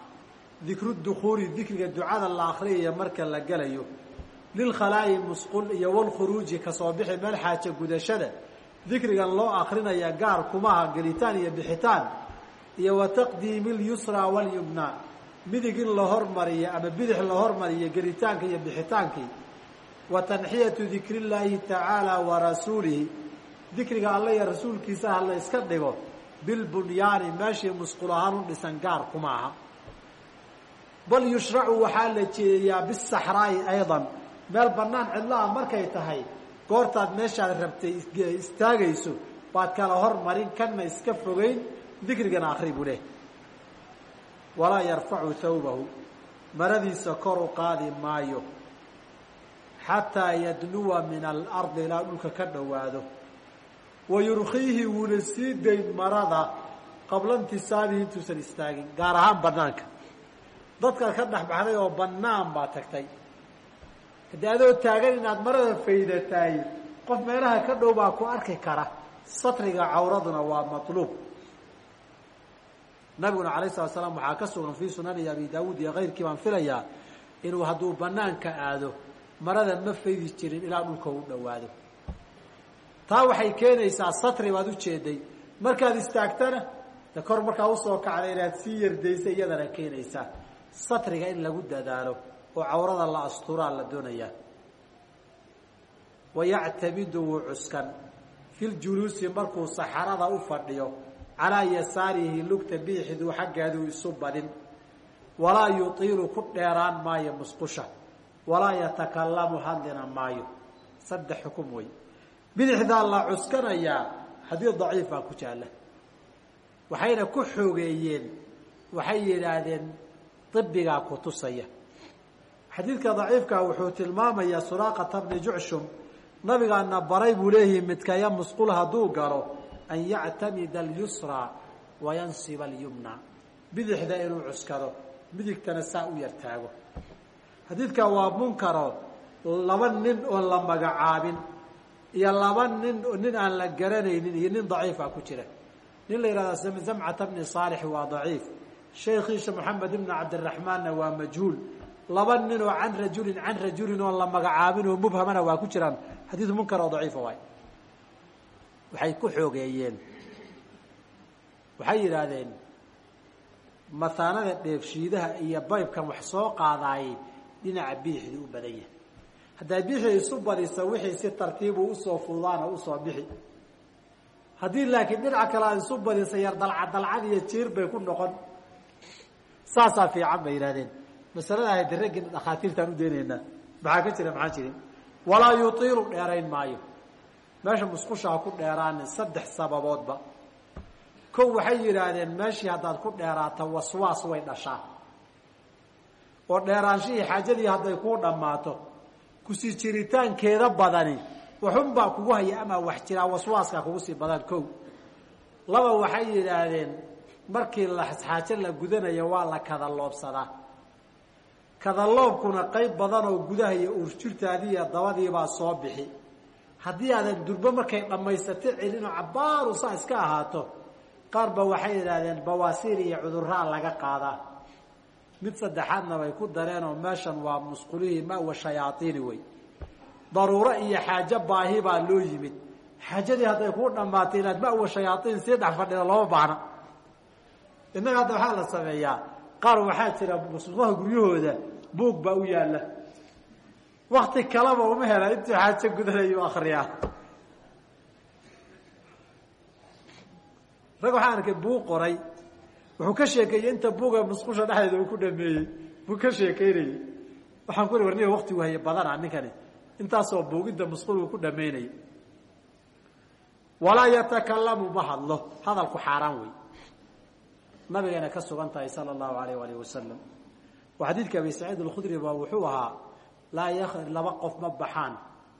Dikru dukuuli dikriga ducada la akriyaya marka la gelayo. Lilkhalaayi musqul iyo walkhuruuji ka soo bixi meel xaajo gudashada dikrigan loo akrinaya gaar kumaha gelitaan iyo bixitaan. Iyo wa taqdiimi lyusra walyumna midig in la hormariyo ama bidix la hormariyo gelitaanka iyo bixitaankii. Wa tanxiyatu dikri llaahi tacaala wa rasuulihi. Dikriga alla iyo rasuulkiisa ha la iska dhigo bilbunyaani meeshii musqul ahaan u dhisan gaar kuma aha. Bal yushracu waxaa la jeedayaa bisaxraa'i aydan. Meel bannaan cidlaha markay tahay goortaad meeshaad rabtay istaagayso baad kala hormarin kana iska fogeyn dikrigana akri buu leh walaa yarfacu thawbahu. Maradiisa kor u qaadi maayo. Xataa yadnuwa min alardi ilaa dhulka ka dhowaado. Wa yurkiihi wuuna sii dayn marada qabla intisaabihi intuusan istaagin gaar ahaan banaanka dadkaad ka dhex baxday oo banaan baa tagtay. Haddii adoo taagan inaad marada faydataay qof meelaha ka dhow baa ku arki kara. Satriga cawraduna waa matluub nabiguna alayh salatu salaam waxaa ka sugan fii sunani abi daawuud iyo kayrkii baan filayaa inuu hadduu banaanka aado marada ma faydi jirin ilaa dhulka u dhowaado. Taa waxay keenaysaa satri baad ujeeday markaad istaagtana de kor markaa u soo kacda inaad sii yardaysa iyadana keenaysaa satriga in lagu dadaalo oo cawrada la asturaa la doonayaa wayactamidu wuu cuskan. Fi ljuluusi markuu saxarada u fadhiyo calaa yasaarihi lugta biixiduu xaggeeduu isu badin. Walaa yutiilu ku dheeraan maayo musqusha. Walaa yatakalamu hadlina maayo. Saddex xukum wey bidixdaa la cuskanayaa haddii daciifaa ku jaalla. Waxayna ku xoogeeyeen waxay yidhaahdeen ibigaa ku tusaya. Xadiidka daciifkaa wuxuu tilmaamayaa suraaqata bni jucshum. Nabigaana baray buu leeyihi midkaya musqul hadduu galo an yactamida alyusra wayansiba alyumna bidixda inuu cuskado midigtana saa u yartaago xadiidka waa munkaro laba nin oon la magacaabin iyo laba nin nin aan la garanaynin iyo nin daciifa ku jira nin la yihahda zamcata bni saalix waa daciif shaykiisa moxamed ibni cabdiraxmaanna waa majhuul laba nin oo can rajulin can rajulin oon la magacaabin oo mubhamana waa ku jiraan xadiid munkar oo daciifa waay waxay ku xoogeeyeen. Waxay yidhaahdeen mataanada dheefshiidaha iyo baybkan wax soo qaadaayey dhinaca bidixdii u badan yahay. Haddaa bidixda isu badisa wixii si tartiibu u soo fudaana u soo bixi. Haddii laakiin dhinaca kale aad isu badisa yar dalcad dalcad iyo jiir bay ku noqon. Saasaa fiican bay yidhahdeen masalada ahayde raggii dhakhaatiirtaan u daynaynaa. Maxaa ka jira? Maxaan jirin walaa yutiilu dheerayn maayo meesha musqushaa ku dheeraanin saddex sababoodba. Kow waxay yidhaahdeen meeshii haddaad ku dheeraato waswaas way dhashaa oo dheeraanshihii xaajadii hadday kuu dhammaato ku sii jiritaankeeda badani waxunbaa kugu haya ama wax jiraa waswaaskaa kugu sii badan kow. Laba waxay yidhaahdeen markii la xaajo la gudanayo waa la kadaloobsadaa. Kadaloobkuna qayb badan oo gudaha iyo uurjirtaadii iyo dabadiibaa soo bixi haddii aadan durbo markay dhammaysato celinoo cabbaaru saa iska ahaato qaar ba waxay yidhaahdeen bawaasiir iyo cudurraa laga qaadaa. Mid saddexaadna bay ku dareenoo meeshan waa musqulihii mawa shayaaiini wey. Daruuro iyo xaajo baahi baa loo yimid. Xaajadii hadday kuu dhammaatay inaad mawa shayaaiin sii dhex fadhida looma baahna. Innaga hadda waxaa la sameeyaa. Qaar waxaa jira muslimaha guryahooda buug baa u yaalla wakti kaleba uma hela intuu xaajo gudanayu akriyaa rag waxaa arkay buug qoray. Wuxuu ka sheekeeyey inta buuga musqusha dhexdeeda uu ku dhameeyey. Buu ka sheekeynayey waxaan ku ri warniga waktigu haya badana ninkani. Intaasoo buugidda musqul uu ku dhamaynayay walaa yatakalamu ma hadlo. Hadalku xaaraan wey nabigeena ka sugan tahay sala allahu alayh alih wasalam oo xadiidka abi saciid alkhudri ba wuxuu ahaa laa y laba qof ma baxaan.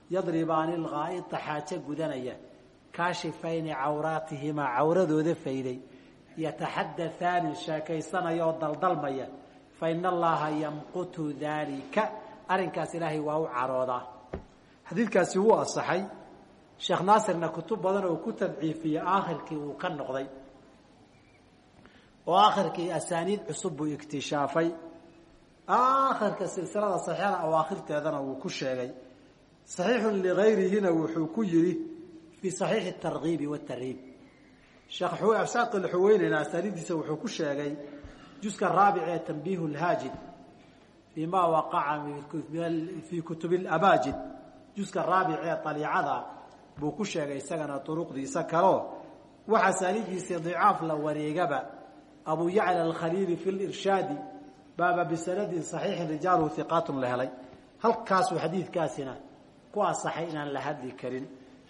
Yadribaani lghaa'ita xaajo gudanaya. Kaashifayni cawraatihimaa cawradooda fayday. Yataxaddathaani sheekaysanaya oo daldalmaya. Fa ina allaha yamqutu daalika arrinkaas ilaahay waa u caroodaa xadiidkaasi wuu asaxay sheekh naasirna kutub badan oo ku tadciifiyey aakhirkii uu ka noqday. Oo aakhirkii asaaniid cusub buu iktishaafay aakhirka silsilada saxiixada awaakhirteedana wuu ku sheegay. Saxiixun ligayrihina wuxuu ku yidhi fii saxiixi targiibi watarhiib sheekh absaaq alxuweynena asaaniiddiisa wuxuu ku sheegay juska raabic ee tanbiih lhaajid fii ma waqaca fii kutub labaajid juska raabic ee aliicada buu ku sheegay isagana duruqdiisa kaleo wax asaaniiddiisii dicaaf la wareegaba abu yacla alkhaliili fi lirshaadi baaba bisanadin saxiixin rijaaluhu hiqaatun la helay. Halkaasuu xadiidkaasina ku asaxay inaan la hadli karin.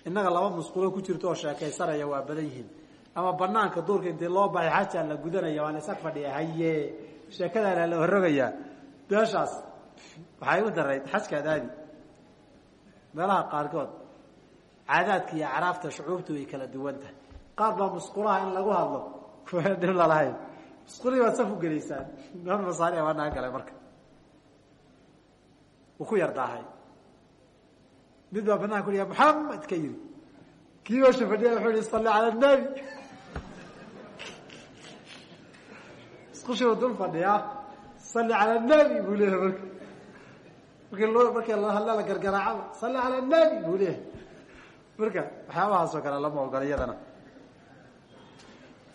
Innaga laba musqulo ku jirto oo sheekaysanaya waa badan yihiin. Ama banaanka duurka intii loo baxay xajaa la gudanaya waa la isag fadhiya haye sheekadaana la horogayaa beeshaas waxay u darayd xajkaad aadi meelaha qaarkood caadaadka iyo caraafta shucuubtu way kala duwan tahay. Qaar baa musqulaha in lagu hadlo dhib lalahayn musqulihii baad saf u gelaysaan. Niman masaari baa naga galay marka. Wuu ku yar daahay. Mid baa banaanka ku ya maxamed ka yiri kii meesha fadhiya wuxuu yihi salli cala nabi. Musqushii dul fadhiyaa salli cala nabi buu leeyahay marka. Marki loo markii hadla la gargaraacaba salli cala nabi buu leeyahay. Marka waxyaabahaasoo kale lama ogola iyadana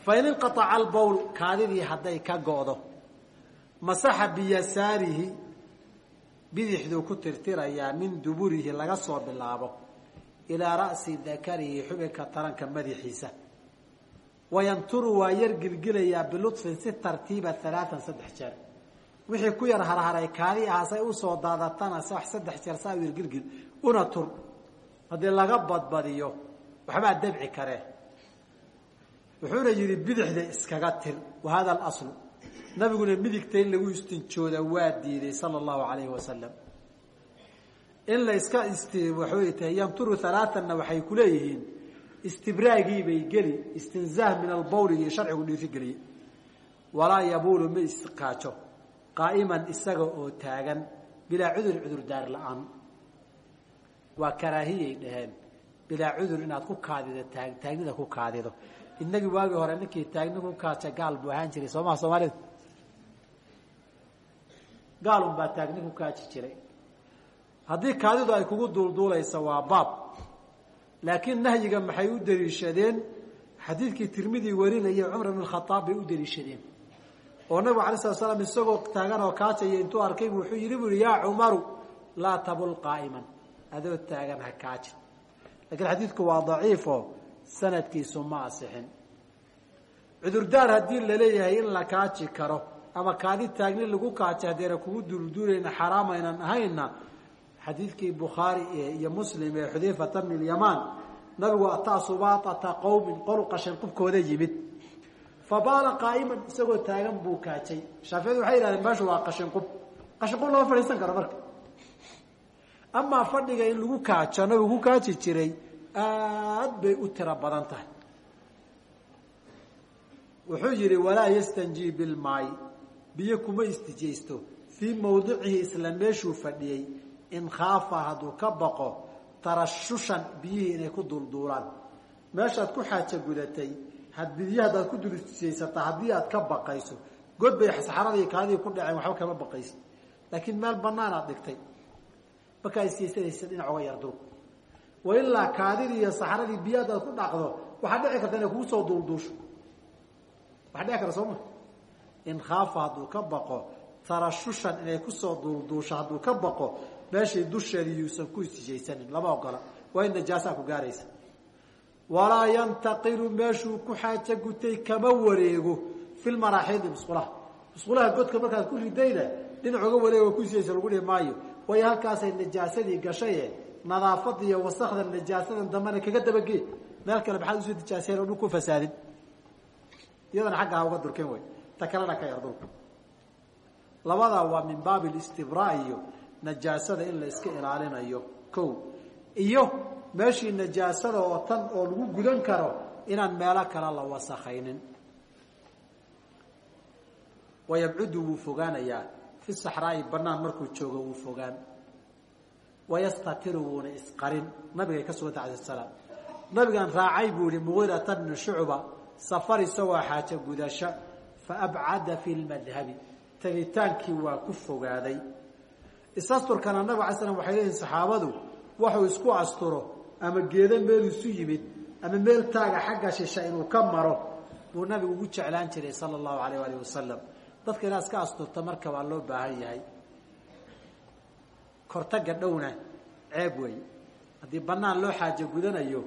fain inqaaca albowl kaadidii hadday ka go'do masaxa biyasaarihi bidixduu ku tirtirayaa min duburihi laga soo bilaabo ilaa ra'si dakarihi xubinka taranka madaxiisa wayanturu waa yar gilgilayaa bilutfin si tartiiba alaaan saddex jeer wixii ku yar harharay kaadi ahaasay u soo daadatana wax saddex jeer saa yar gilgil una tur haddii laga badbadiyo waxbaa dabci karee wuxuuna yidhi bidixda iskaga tir wa hada alaslu nabiguna midigta in lagu istinjooda waa diiday sala allahu alayhi wasalam in la iska waxay tahay yanturu alaaanna waxay ku leeyihiin istibraagiibay geli istinzaah min albawli iyo sharcigu dhiirigeliyey walaa yabuulu ma iskaajo qaa'iman isaga oo taagan bilaa cudur cudurdaar la'aan. Waa karaahiyay dhaheen bilaa cudur inaad ku kaadido taag taagnida ku kaadido inagii waagii hore ninkii taagni ku kaaja gaal buu ahaan jiray soomaha soomaalida gaalun baa taagni ku kaaji jiray. Haddii kaadidu ay kugu duulduulaysa waa baab. Laakiin nahyiga maxay u daliishadeen xadiidkii tirmidi warinaya cumar ibn khaaab bay u daliishadeen oo nabigu alay slat slam isagoo taagan oo kaajaya intuu arkay wuxuu yidhi bu yihi yaa cumaru laa tabul qaa'iman. Adoo taagan ha kaajin. Lakiin xadiidku waa daciifo sanadkiisu ma asixin. Cudurdaar haddii la leeyahay in la kaaji karo ama kaadi taagni lagu kaaji haddeena kugu duulduulayna xaraam aynan ahayna xadiidkii bukhaari iyo muslim ee xudayfata bni lyamaan nabigu ataa subaaata qowmin qolu qashin qubkooda yimid fabaala qaa'iman isagoo taagan buu kaajay. Shaaficiyadu waxay yihahdeen meeshu waa qashin qub. Qashin qub lama fadhiisan karo marka. Amaa fadhiga in lagu kaajo nabigu ku kaaji jiray aad bay u tiro badan tahay. Wuxuu yihi walaa yastanjii bilmaayi biyo kuma istijaysto. Fii mawdicihi isla meeshuu fadhiyey in khaafa hadduu ka baqo tarashushan biyihii inay ku duulduulaan meeshaad ku xaajo gudatay biyo haddaad ku dulisaysata haddii aad ka baqayso god bay saxaradii kaadii ku dhaceen waxba kama baqaysid laakiin meel banaan dhigtay. Markaa isaysanaysa dhinac uga yardul wailaa kaadidii iyo saxaradii biyo haddaad ku dhaqdo waxaa dhici karta inay kugu soo duulduusho waxa dhici karta soo ma in khaafa hadduu ka baqo tarashushan inay ku soo duulduusho hadduu ka baqo meeshii dusheedii yuusan ku istijaysanin lama ogola. Waa in ku gaaraysa. Walaa yantaqilu meeshuu ku xaajo gutay kama wareego. Fi lmaraaxiidi musqulaha. Musqulaha godka markaad ku ridayna dhinac uga wareego kusiisa lagu dhihi maayo. Waayo halkaasay najaasadii gashaye nadaafada iyo wasakda najaasadan dambena kaga dabagee meel kale maxaad u soo nijaaseen oo dhul ku fasaadin? Iyadana xagga uga durken way. Ta kalena ka yar labadaa waa min baabi listibraa iyo najaasada in la iska ilaalinayo. Ko iyo meeshii najaasada oo tan oo lagu gudan karo inaan meelo kale la wasakaynin. Wayabcudu wuu fogaanayaa. Fi saxraa'i banaan markuu joogo wuu fogaan wayastatiru wuuna isqarin nabigay ka suganta alay salaam nabigan raacay buu yihi mugiirata bni shucba safar isagoo xaajo gudasho faabcada fi lmadhabi tegitaankii waa ku fogaaday isasturkana nabig alay slam waxay leeyihiin saxaabadu waxuu isku asturo ama geedo meel isu yimid ama meel taaga xagga shisha inuu ka maro buu nabigu ugu jeclaan jiray sala allahu alayh alih wasalam dadka inaad marka waa baahan yahay kortaga dhowna ceeb wey haddii banaan loo xaajo gudanayo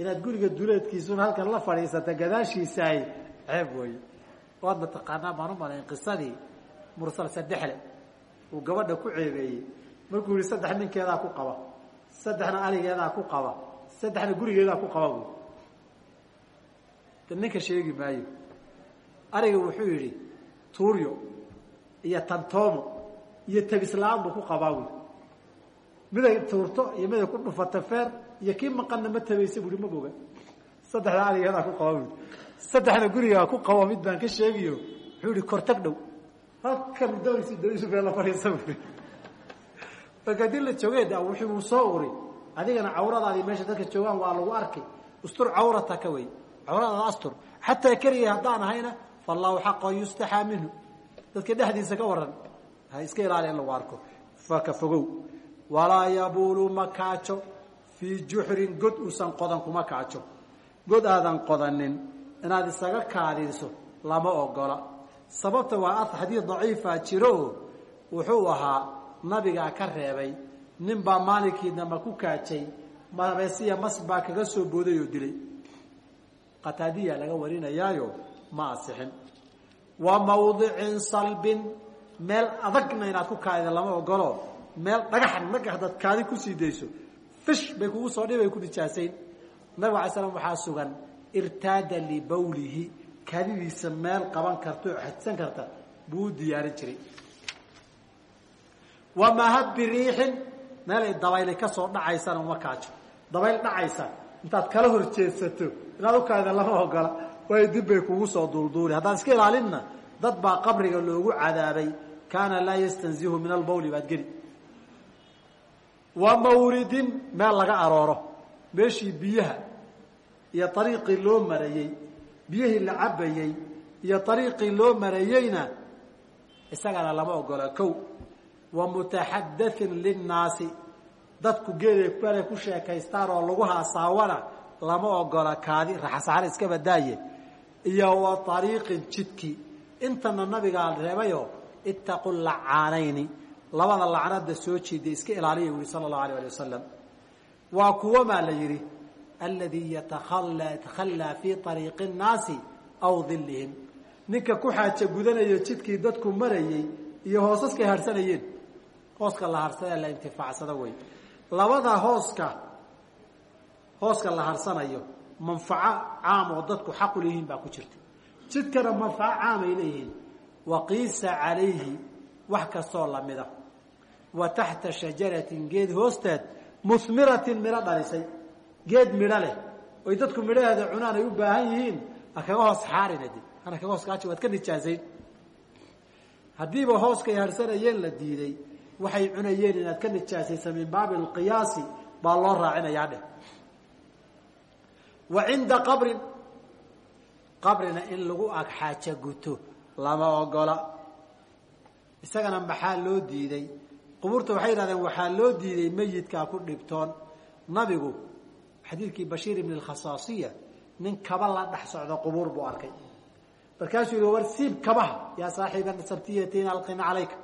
inaad guriga duleedkiisuna halkan la fadhiisata gadaashiisaay ceeb wey waad mataqaanaa maan u malayn qisadii mursal sadexle uu gabadha ku ceebeeyey. Markuu yihi saddex ninkeedaa ku qaba. Saddexna aligeedaa ku qaba. Saddexna gurigeedaa ku qaba bu ninka sheegi maayo. Ariga wuxuu yidhi tuuryo iyo tantoomo iyo tabisla-aan buu ku qabaa wy miday tuurto iyo miday ku dhufato feer iyo kii maqanna ma tabaysa bui ma boga. Saddexda aligeedaa ku qaba bui saddexna gurigaa ku qabo mid baan ka sheegiyo wuxuu yihi kortag dhow. Halkan doonaysi doonisu bee la fadhiisa bui marka la joogee wixii uu soo uri adigana cawradaadii meesha dadka joogaan waa lagu arkay. Ustur cawrataka wey. Cawradaada astur. Xataa keliya haddaan ahayna fallahu xaqa yustaxaa minhu. Dadka dhexdiisa ka waran ha iska ilaaliya in lagu arko. Faka fogow walaa yabuulu ma kaajo fii juxrin god uusan qodan kuma kaajo god aadan qodanin inaad isaga kaadiso lama ogola. Sababta waa xadiid daciifa jiro oo wuxuu ahaa nabigaa ka reebay nin baa maalinkii dambe ku kaajay mabeesiya mas baa kaga soo booday oo dilay. Qataadiya laga warinayaayo ma asixin. Wa mawdicin salbin meel adagna inaad ku kaadida lama ogolo meel dhagax naga hadaad kaadi ku sii dayso fish bay kugu soo dhibay ku nijaasayn nabig alay slam waxaa sugan irtaada libawlihi kaadidiisa meel qaban karta oo xadsan karta buu u diyaarin jiray. Wa mahabbi riixin meel ay dabayli ka soo dhacaysana uma kaajo. Dabayl dhacaysa intaad kala hor jeedsato inaad u kaadida lama ogola waayo dib bay kugu soo duulduuli. Haddaan iska ilaalinna dad baa qabriga loogu cadaabay kaana laa yastanzihu min albawli baad geli wa mawridin meel laga arooro. Meeshii biyaha iyo ariiqii loo marayey biyihii la cabayey iyo ariiqii loo marayeyna isagana lama ogola. Kow wa mutaxadain linnaasi. Dadku geeday bale ku sheekaystaan oo lagu haasaawana lama ogola. Kaadi raxasaxan iska badaaye. Iyo wa ariiqin jidkii intana nabigaa reebayo ittaqu lacaanayni labada lacnada soo jeeday iska ilaaliya wuri sala allahu alay ali wasalam waa kuwamaa la yidhi alladii yatakhallaa fii ariiqi nnaasi aw dilihim ninka ku xaaja gudanayo jidkii dadku marayey iyo hoosaskay harsanayeen hooska la harsanee la intifaacsado wey. Labada hooska hooska la harsanayo manfaco caam oo dadku xaqu leeyihiin baa ku jirta. Jidkana manfaco caamay leeyihiin. Waqiisa calayhi wax kastoo lamida wa taxta shajaratin geed hoosteed muhmiratin midho dhalisay. Geed midho leh. Oy dadku midhaheeda cunaan ay u baahan yihiin ha hoos xaarinadi hana kaga hoos kaaji waad ka nijaasayn haddiiba hooskay harsanayeen la diiday waxay cunayeen inaad ka nijaasaysa min baabi alqiyaasi baa loo raacinayaa dheh. Wa cinda qabrin qabrina in lagu ag xaaja lama ogola. Isagana maxaa loo diiday qubuurta waxay yidhahdeen waxaa loo diiday meyidkaa ku dhibtoon. Nabigu xadiidkii bashiir ibn alkhasaasiya nin kaba la dhex socdo qubuur buu arkay. Markaasuu yihi war siib kabaha yaa saaxiiba sabtiyatin alqina calayka.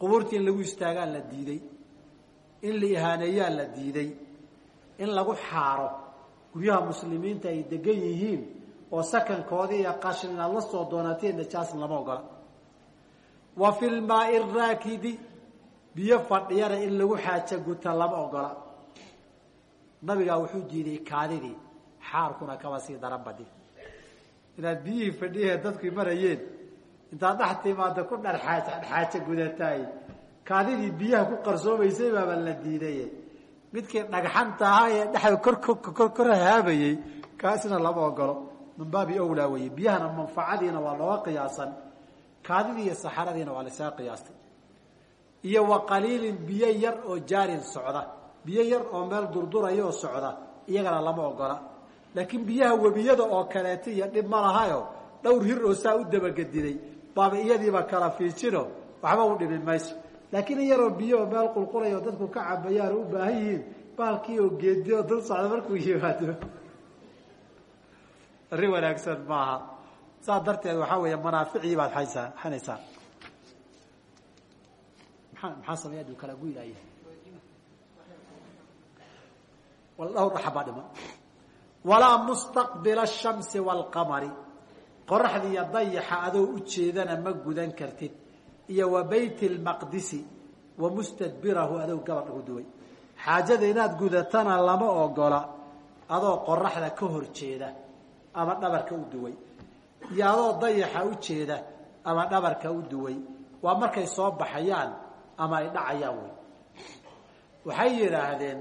Qubuurtii in lagu istaagaa la diiday in la ihaaneeyaa la diiday in lagu xaaro. Guryaha muslimiinta ay degan yihiin oo sakankoodii iyo qashin inaad la soo doonateen najaasin lama ogola wa fi lmaai raakidi. Biyo fadhiyana in lagu xaaja guta lama ogola. Nabigaa wuxuu diiday kaadidii. Xaarkuna kaba sii daran badi inaad biyihii fadhiyahee dadkii marayeen intaad dhex timaada ku dharxaaj xaaja gudataay kaadidii biyaha ku qarsoomaysay baaba la diidaye. Midkii dhagxanta ahaa ee dhexda kor kor haabayey kaasina lama ogolo. Min baabi awlaa weye biyahana manfacadiina waa looga qiyaasan kaadidii iyo saxaradiina waa laysaga qiyaastay iyo wa qaliilin biyo yar oo jaarin socda. Biyo yar oo meel durduraya oo socda iyagana lama ogola laakiin biyaha webiyada oo kaleeta iyo dhib ma lahayo. Dhowr hir oo saa u dabagediday baaba iyadiiba kala fiijino waxba u dhibi mayso. Laakiin in yaroo biyo oo meel qulqulaya oo dadku ka cabayaan u baahan yihiin baalkii oo geedi oo dul socda markuu yimaado. Arrin wanaagsan maaha saas darteed waxaa weeye manaaficii baad haysaa hanaysaa. Maxaa sameeya aduu kala guylaya dhowr dhaxbaa dhima walaa mustaqbila ashamsi waalqamari qoraxda iyo dayaxa adoo u jeedana ma gudan kartid. Iyo wa bayt lmaqdisi wa mustadbirahu adoo gabadh u duway xaajada inaad gudatana lama ogola adoo qoraxda ka hor jeeda ama dhabarka u duway iyo adoo dayaxa u jeeda ama dhabarka u duway. Waa markay soo baxayaan ama ay dhacayaan wey waxay yidhaahdeen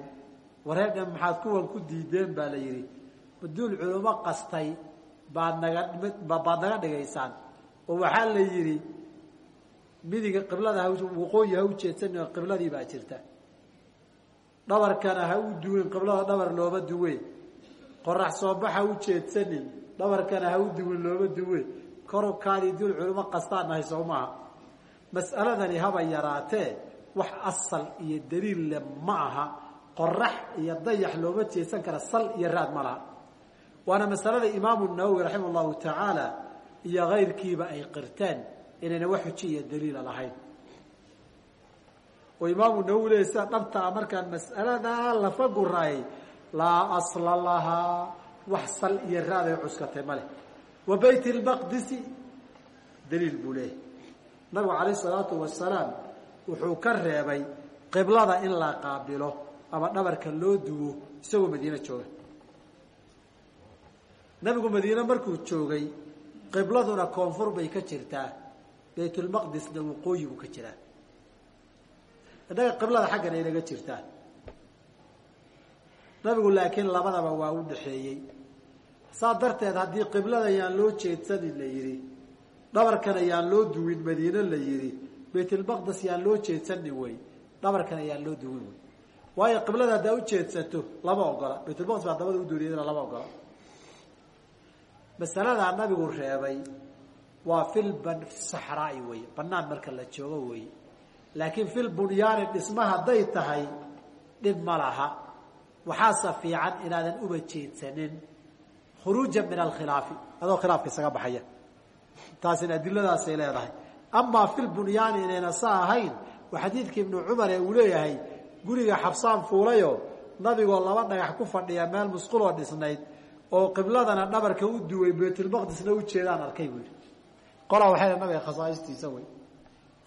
wareerdhan maxaad kuwan ku diideen? baa la yidhi. Maduul culimo qastay baad naga baad naga dhigaysaan. Oo waxaa la yidhi midiga qiblada waqooyi ha u jeedsan oo qibladii baa jirta. Dhabarkana ha u duwin qiblada dhabar looma duwe. Qorax soobax ha u jeedsanin dhabarkana ha u duwin looma duwe korobkaadii duul culimo qastaan nahay soo maaha. Mas'aladani haba yaraatee wax asal iyo daliil le ma aha. Qorax iyo dayax looma jeedsan kara sal iyo raad ma laha. Waana masalada imaamu nawowi raximah llahu tacaala iyo kayrkiiba ay qirteen inayna wax xuji iyo daliila lahayn. Oo imaamu nawowi leey sida dhabta a markaan mas'aladaa lafa guraayay laa asla lahaa wax sal iyo raaday cuskatay ma leh. Wa bayt lmaqdisi daliil buu leeyahy nabigu calayh isalaatu wasalaam wuxuu ka reebay qiblada in la qaabilo ama dhabarka loo duwo isagoo madiine jooga. Nabigu madiine markuu joogay qibladuna koonfur bay ka jirtaa. Baytulmaqdisna waqooyi buu ka jiraa. Innaga qiblada xaggan aynaga jirtaa. Nabigu laakiin labadaba waa u dhaxeeyey saa darteed haddii qiblada yaan loo jeedsanin la yidhi dhabarkana yaan loo duwin madiine la yidhi baytulmaqdes yaan loo jeedsanin wey dhabarkana yaan loo duwin wey waayo qiblada haddaa ujeedsato lama ogola. Baytulmaqdes baa dabada udooriyadana lama ogola. Masaladaa nabigu reebay waa fil saxraai wey banaan marka la joogo wey laakiin fil bunyaani dhisma hadday tahay dhib ma laha. Waxaase fiican inaadan uba jeedsanin khuruuja min alkhilaafi adoo khilaafka isaga baxaya. Taasina adiladaasay leedahay. Amaa fil bunyaani inayna sa ahayn waa xadiidka ibnu cumar ee uu leeyahay guriga xabsaan fuulayo nabigoo laba dhagax ku fadhiya meel musquloo dhisnayd oo qibladana dhabarka u duway baytulmaqdisna u jeedaan arkay buu yihi qolaa waxay dhahen nabiga khasaa'istiisa wey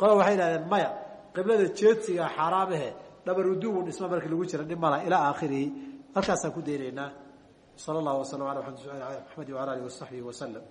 qolaa waxay dhahdeen maya qiblada jeedsiga xaaraamahe dhabar uduwu dhisma markii lagu jira dhib mala ilaa aakhirihi sala allahu waslam ala maxamedi wala alihi wasaxbihi wasalam